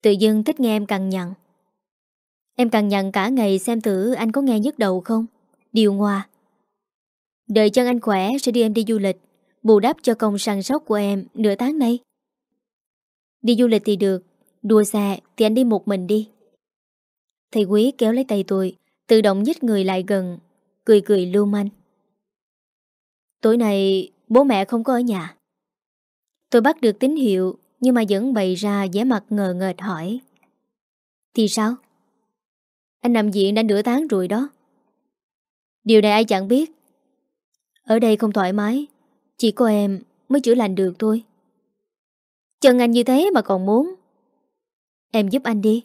Tự dưng thích nghe em cằn nhằn. Em càng nhằn cả ngày xem thử anh có nghe nhức đầu không? Điều ngoa. Đợi chân anh khỏe sẽ đưa em đi du lịch. Bù đắp cho công săn sóc của em Nửa tháng nay. Đi du lịch thì được. Đua xe thì anh đi một mình đi. Thầy quý kéo lấy tay tôi, Tự động nhích người lại gần, Cười cười lưu manh. Tối nay bố mẹ không có ở nhà. Tôi bắt được tín hiệu Nhưng mà vẫn bày ra vẻ mặt ngờ ngợt hỏi. Thì sao? Anh nằm viện đã nửa tháng rồi đó. Điều này ai chẳng biết. Ở đây không thoải mái, Chỉ có em mới chữa lành được thôi. Chân anh như thế mà còn muốn. Em giúp anh đi.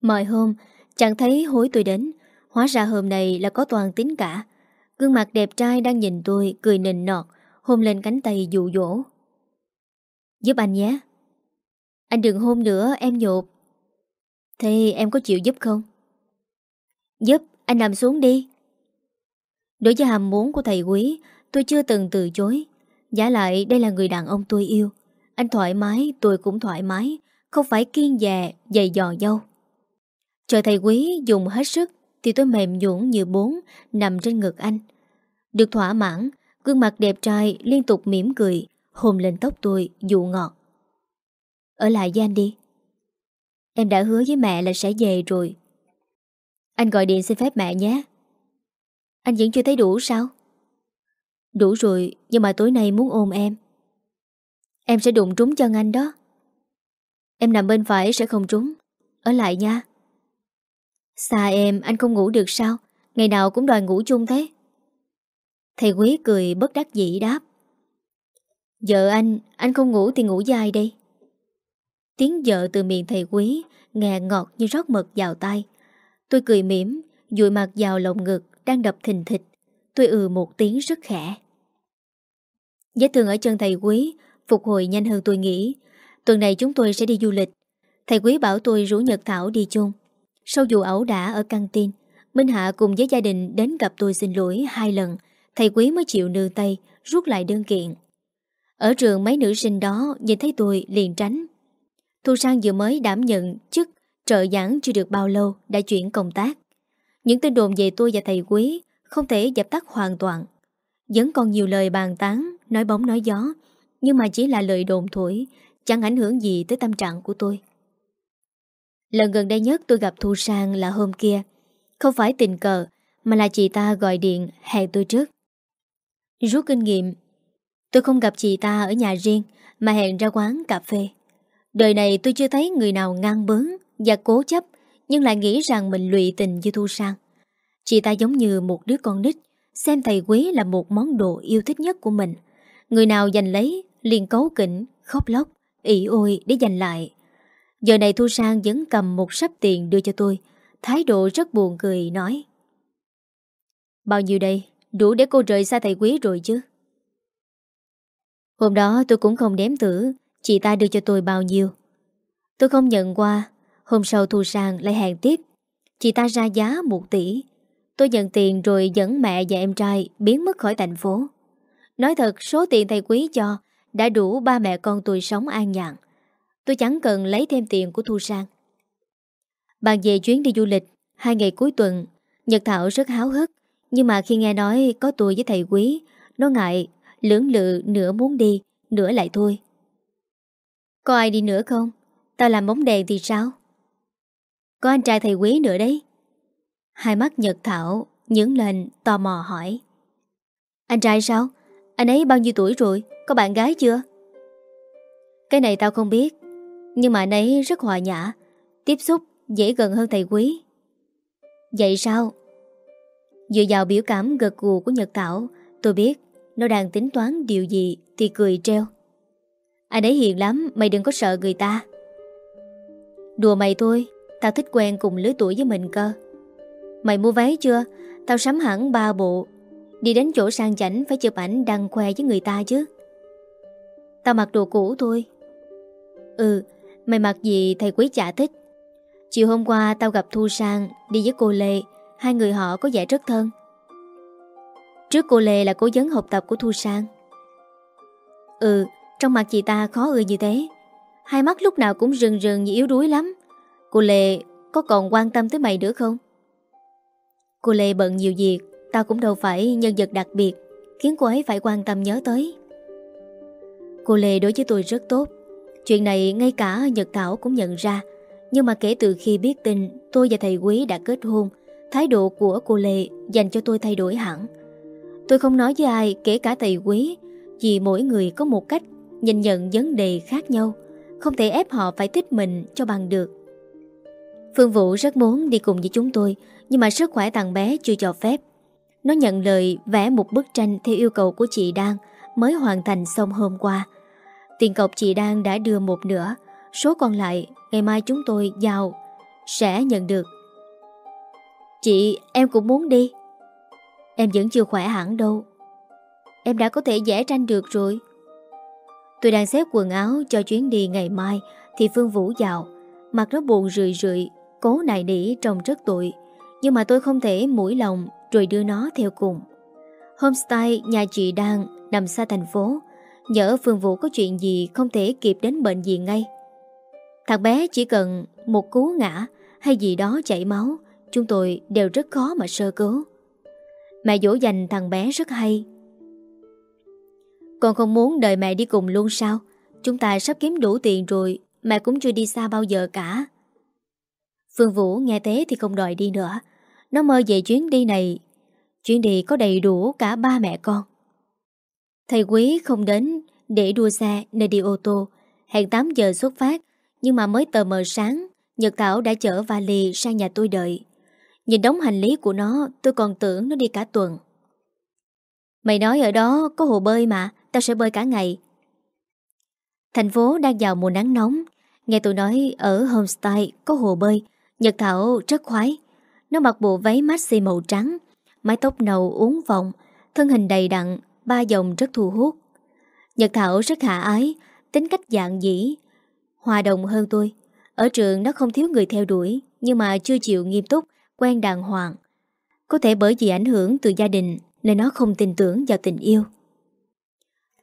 Mọi hôm, Chẳng thấy hối tôi đến, Hóa ra hôm nay là có toàn tính cả. Gương mặt đẹp trai đang nhìn tôi Cười nịnh nọt, Hôn lên cánh tay dụ dỗ. Giúp anh nhé. Anh đừng hôn nữa, em nhột. Thế em có chịu giúp không? Giúp, anh nằm xuống đi. Đối với hàm muốn của thầy quý Tôi chưa từng từ chối. Giả lại đây là người đàn ông tôi yêu. Anh thoải mái, tôi cũng thoải mái. Không phải kiên dè, dày dò dâu. Trời thầy quý dùng hết sức Thì tôi mềm nhũn như bốn Nằm trên ngực anh. Được thỏa mãn Gương mặt đẹp trai liên tục mỉm cười hồn lên tóc tôi dụ ngọt. Ở lại với anh đi. Em đã hứa với mẹ là sẽ về rồi. Anh gọi điện xin phép mẹ nhé. Anh vẫn chưa thấy đủ sao? Đủ rồi, Nhưng mà tối nay muốn ôm em. Em sẽ đụng trúng chân anh đó. Em nằm bên phải sẽ không trúng. Ở lại nha. Xa em, anh không ngủ được sao? Ngày nào cũng đòi ngủ chung thế. Thầy quý cười bất đắc dĩ đáp. Vợ anh Anh không ngủ thì ngủ dài đây. Tiếng vợ từ miệng thầy quý, Nghe ngọt như rót mật vào tay Tôi cười mỉm, Dụi mặt vào lồng ngực Đang đập thình thịch. Tôi ừ một tiếng rất khẽ. Vết thương ở chân thầy quý, Phục hồi nhanh hơn tôi nghĩ. Tuần này chúng tôi sẽ đi du lịch. Thầy quý bảo tôi rủ Nhật Thảo đi chung. Sau vụ ẩu đả ở căng tin, Minh Hạ cùng với gia đình đến gặp tôi xin lỗi hai lần. Thầy quý mới chịu nương tay, Rút lại đơn kiện. Ở trường mấy nữ sinh đó Nhìn thấy tôi liền tránh. Thu Sang vừa mới đảm nhận chức Trợ giảng chưa được bao lâu Đã chuyển công tác. Những tin đồn về tôi và thầy quý Không thể dập tắt hoàn toàn. Vẫn còn nhiều lời bàn tán, Nói bóng, nói gió, Nhưng mà chỉ là lời đồn thổi, Chẳng ảnh hưởng gì tới tâm trạng của tôi. Lần gần đây nhất tôi gặp Thu Sang là hôm kia. Không phải tình cờ, Mà là chị ta gọi điện hẹn tôi trước. Rút kinh nghiệm, Tôi không gặp chị ta ở nhà riêng, Mà hẹn ra quán cà phê. Đời này tôi chưa thấy người nào ngang bướng Và cố chấp Nhưng lại nghĩ rằng mình lụy tình như Thu Sang Chị ta giống như một đứa con nít xem thầy quý là một món đồ yêu thích nhất của mình. Người nào giành lấy, liền cấu kỉnh, khóc lóc, ỉ ôi để giành lại. Giờ này Thu Sang vẫn cầm một sắp tiền đưa cho tôi, thái độ rất buồn cười nói. Bao nhiêu đây? Đủ để cô rời xa thầy quý rồi chứ? Hôm đó tôi cũng không đếm tử Chị ta đưa cho tôi bao nhiêu? Tôi không nhận qua. Hôm sau Thu Sang lại hẹn tiếp. Chị ta ra giá 1 tỷ. Tôi nhận tiền rồi dẫn mẹ và em trai Biến mất khỏi thành phố. Nói thật, số tiền thầy quý cho Đã đủ ba mẹ con tôi sống an nhàn. Tôi chẳng cần lấy thêm tiền của Thu Sang. Bàn về chuyến đi du lịch, Hai ngày cuối tuần, Nhật Thảo rất háo hức. Nhưng mà khi nghe nói có tôi với thầy quý, Nó ngại Lưỡng lự, nửa muốn đi, Nửa lại thôi. Có ai đi nữa không? Tao làm bóng đèn thì sao? Có anh trai thầy quý nữa đấy. Hai mắt Nhật Thảo Nhướng lên, tò mò hỏi. Anh trai sao? Anh ấy bao nhiêu tuổi rồi? Có bạn gái chưa? Cái này tao không biết, Nhưng mà anh ấy rất hòa nhã, Tiếp xúc dễ gần hơn thầy quý. Vậy sao? Dựa vào biểu cảm gật gù của Nhật Thảo, Tôi biết nó đang tính toán điều gì Thì cười treo. Anh ấy hiền lắm, mày đừng có sợ người ta. Đùa mày thôi, Tao thích quen cùng lứa tuổi với mình cơ. Mày mua váy chưa? Tao sắm hẳn ba bộ. Đi đến chỗ sang chảnh phải chụp ảnh đăng khoe với người ta chứ. Tao mặc đồ cũ thôi. Ừ Mày mặc gì thầy quý chả thích. Chiều hôm qua tao gặp Thu Sang, Đi với cô Lê. Hai người họ có vẻ rất thân. Trước cô Lê là cố vấn học tập của Thu Sang. Ừ trong mặt chị ta khó ưa như thế. Hai mắt lúc nào cũng rừng rừng như yếu đuối lắm. Cô Lê, có còn quan tâm tới mày nữa không? Cô Lê bận nhiều việc, Tao cũng đâu phải nhân vật đặc biệt, Khiến cô ấy phải quan tâm nhớ tới. Cô Lê đối với tôi rất tốt. Chuyện này ngay cả Nhật Thảo cũng nhận ra. Nhưng mà kể từ khi biết tin Tôi và thầy Quý đã kết hôn, Thái độ của cô Lê dành cho tôi thay đổi hẳn. Tôi không nói với ai, kể cả thầy quý, Vì mỗi người có một cách nhìn nhận vấn đề khác nhau, Không thể ép họ phải thích mình cho bằng được. Phương Vũ rất muốn đi cùng với chúng tôi, Nhưng mà sức khỏe thằng bé chưa cho phép. Nó nhận lời vẽ một bức tranh theo yêu cầu của chị Đan Mới hoàn thành xong hôm qua. Tiền cọc chị Đan đã đưa một nửa, Số còn lại ngày mai chúng tôi giao, Sẽ nhận được. Chị, em cũng muốn đi. Em vẫn chưa khỏe hẳn đâu. Em đã có thể vẽ tranh được rồi. Tôi đang xếp quần áo cho chuyến đi ngày mai, Thì Phương Vũ vào. Mặt nó buồn rười rượi, Cố nài nỉ trông rất tội. Nhưng mà tôi không thể mũi lòng, Rồi đưa nó theo cùng. Homestay, nhà chị đang nằm xa thành phố. Nhớ Phương Vũ có chuyện gì Không thể kịp đến bệnh viện ngay. Thằng bé chỉ cần một cú ngã Hay gì đó chảy máu, Chúng tôi đều rất khó mà sơ cứu. Mẹ dỗ dành thằng bé rất hay. Con không muốn đợi mẹ đi cùng luôn sao? Chúng ta sắp kiếm đủ tiền rồi, Mẹ cũng chưa đi xa bao giờ cả. Phương Vũ nghe thế thì không đòi đi nữa. Nó mơ về chuyến đi này. Chuyến đi có đầy đủ cả ba mẹ con. Thầy quý không đến để đua xe nên đi ô tô. Hẹn 8 giờ xuất phát, Nhưng mà mới tờ mờ sáng, Nhật Thảo đã chở vali sang nhà tôi đợi. Nhìn đóng hành lý của nó, Tôi còn tưởng nó đi cả tuần. Mày nói ở đó có hồ bơi mà, Tao sẽ bơi cả ngày. Thành phố đang vào mùa nắng nóng. Nghe tôi nói ở homestay có hồ bơi, Nhật Thảo rất khoái. Nó mặc bộ váy maxi màu trắng, Mái tóc nầu uống vòng, Thân hình đầy đặn, Ba dòng rất thu hút. Nhật Thảo rất hạ ái, Tính cách dạng dĩ, Hòa đồng hơn tôi. Ở trường nó không thiếu người theo đuổi, Nhưng mà chưa chịu nghiêm túc, quen đàng hoàng. Có thể bởi vì ảnh hưởng từ gia đình nên nó không tin tưởng vào tình yêu.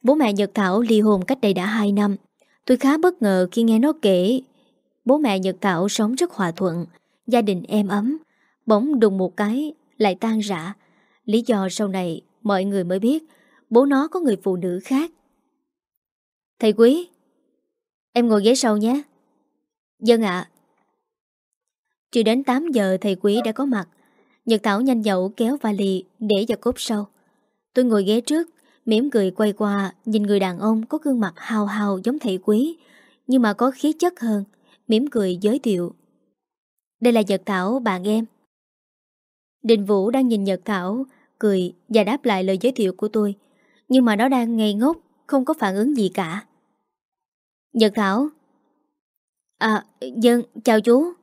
Bố mẹ Nhật Thảo ly hôn cách đây đã 2 năm. Tôi khá bất ngờ khi nghe nó kể bố mẹ Nhật Thảo sống rất hòa thuận, gia đình êm ấm, bỗng đùng một cái lại tan rã. Lý do sau này mọi người mới biết bố nó có người phụ nữ khác. Thầy quý, em ngồi ghế sau nhé. Dân ạ, chưa đến 8 giờ thầy quý đã có mặt Nhật Thảo nhanh dậu kéo vali Để vào cốp sau Tôi ngồi ghế trước mỉm cười quay qua Nhìn người đàn ông có gương mặt hào hào giống thầy quý Nhưng mà có khí chất hơn mỉm cười giới thiệu Đây là Nhật Thảo bạn em Đình Vũ đang nhìn Nhật Thảo cười và đáp lại lời giới thiệu của tôi. Nhưng mà nó đang ngây ngốc, không có phản ứng gì cả. Nhật Thảo À, dân, chào chú.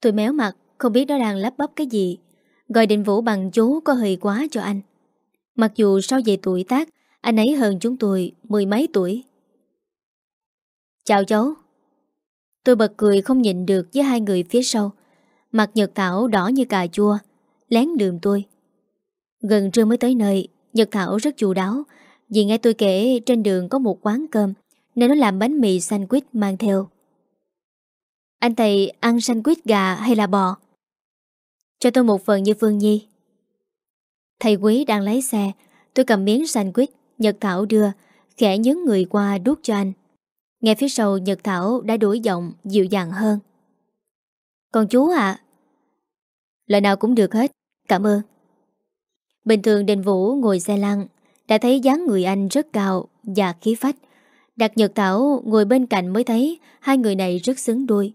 Tôi méo mặt, không biết nó đang lắp bắp cái gì. Gọi định vũ bằng chú có hơi quá cho anh. Mặc dù sau về tuổi tác, anh ấy hơn chúng tôi mười mấy tuổi. Chào cháu. Tôi bật cười không nhịn được với hai người phía sau. Mặt Nhật Thảo đỏ như cà chua, lén đường tôi. Gần trưa mới tới nơi, Nhật Thảo rất chu đáo, vì nghe tôi kể trên đường có một quán cơm, nên nó làm bánh mì sandwich mang theo. Anh thầy ăn sandwich gà hay là bò? Cho tôi một phần như Phương Nhi. Thầy quý đang lấy xe, tôi cầm miếng sandwich Nhật Thảo đưa, khẽ nhấn người qua đút cho anh. Nghe phía sau Nhật Thảo đã đổi giọng dịu dàng hơn. Còn chú ạ? Lời nào cũng được hết, cảm ơn. Bình thường Đình Vũ ngồi xe lăn, đã thấy dáng người anh rất cao và khí phách. Đặt Nhật Thảo ngồi bên cạnh mới thấy hai người này rất xứng đôi.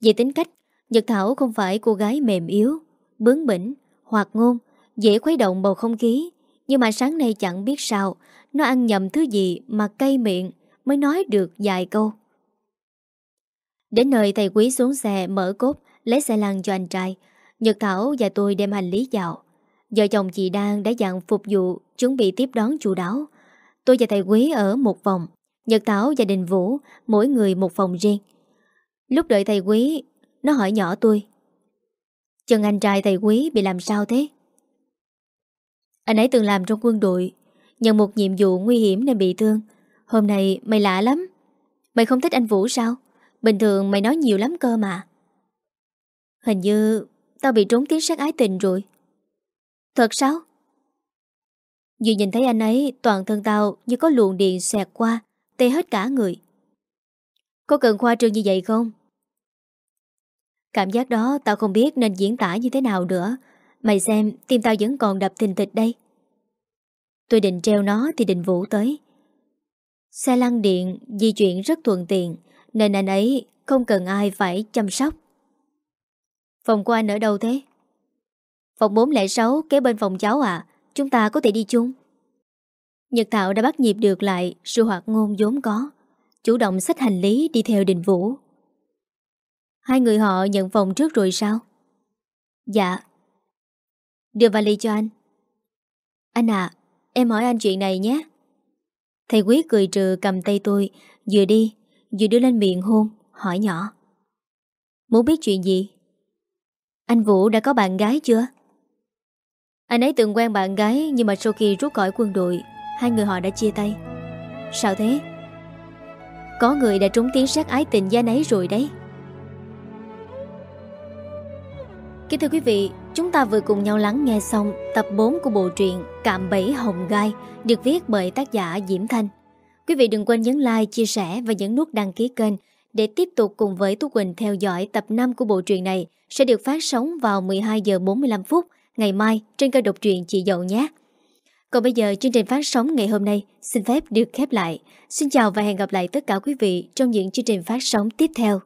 Về tính cách, Nhật Thảo không phải cô gái mềm yếu, bướng bỉnh, hoạt ngôn, dễ khuấy động bầu không khí. Nhưng mà sáng nay chẳng biết sao, nó ăn nhầm thứ gì mà cay miệng mới nói được vài câu. Đến nơi thầy quý xuống xe mở cốt, lấy xe lăn cho anh trai. Nhật Thảo và tôi đem hành lý vào. Vợ chồng chị đang đã dặn phục vụ, chuẩn bị tiếp đón chủ đáo. Tôi và thầy quý ở một phòng, Nhật Thảo và Đình Vũ mỗi người một phòng riêng. Lúc đợi thầy quý, nó hỏi nhỏ tôi. Chân anh trai thầy quý bị làm sao thế? Anh ấy từng làm trong quân đội, nhận một nhiệm vụ nguy hiểm nên bị thương. Hôm nay mày lạ lắm. Mày không thích anh Vũ sao? Bình thường mày nói nhiều lắm cơ mà. Hình như tao bị trốn tiếng sát ái tình rồi. Thật sao? Vừa nhìn thấy anh ấy, toàn thân tao như có luồng điện xẹt qua, tê hết cả người. Có cần khoa trương như vậy không? Cảm giác đó tao không biết nên diễn tả như thế nào nữa. Mày xem, tim tao vẫn còn đập thình thịch đây. Tôi định treo nó thì định vũ tới. Xe lăn điện di chuyển rất thuận tiện, nên anh ấy không cần ai phải chăm sóc. Phòng của anh ở đâu thế? Phòng 406 kế bên phòng cháu à, chúng ta có thể đi chung. Nhật Thảo đã bắt nhịp được lại sự hoạt ngôn vốn có, chủ động xách hành lý đi theo đình vũ. Hai người họ nhận phòng trước rồi sao? Dạ. Đưa vali cho anh. Anh à, em hỏi anh chuyện này nhé. Thầy quý cười trừ cầm tay tôi, vừa đi, vừa đưa lên miệng hôn, hỏi nhỏ. Muốn biết chuyện gì? Anh Vũ đã có bạn gái chưa? Anh ấy từng quen bạn gái nhưng mà sau khi rút khỏi quân đội, hai người họ đã chia tay. Sao thế? Có người đã trúng tiếng sát ái tình với anh ấy rồi đấy. Kính thưa quý vị, chúng ta vừa cùng nhau lắng nghe xong tập 4 của bộ truyện Cạm Bẫy Hồng Gai được viết bởi tác giả Diễm Thanh. Quý vị đừng quên nhấn like, chia sẻ và nhấn nút đăng ký kênh để tiếp tục cùng với Tú Quỳnh theo dõi tập 5 của bộ truyện này sẽ được phát sóng vào 12 giờ 45 phút ngày mai trên kênh độc truyện Chị Dậu nhé. Còn bây giờ chương trình phát sóng ngày hôm nay xin phép được khép lại. Xin chào và hẹn gặp lại tất cả quý vị trong những chương trình phát sóng tiếp theo.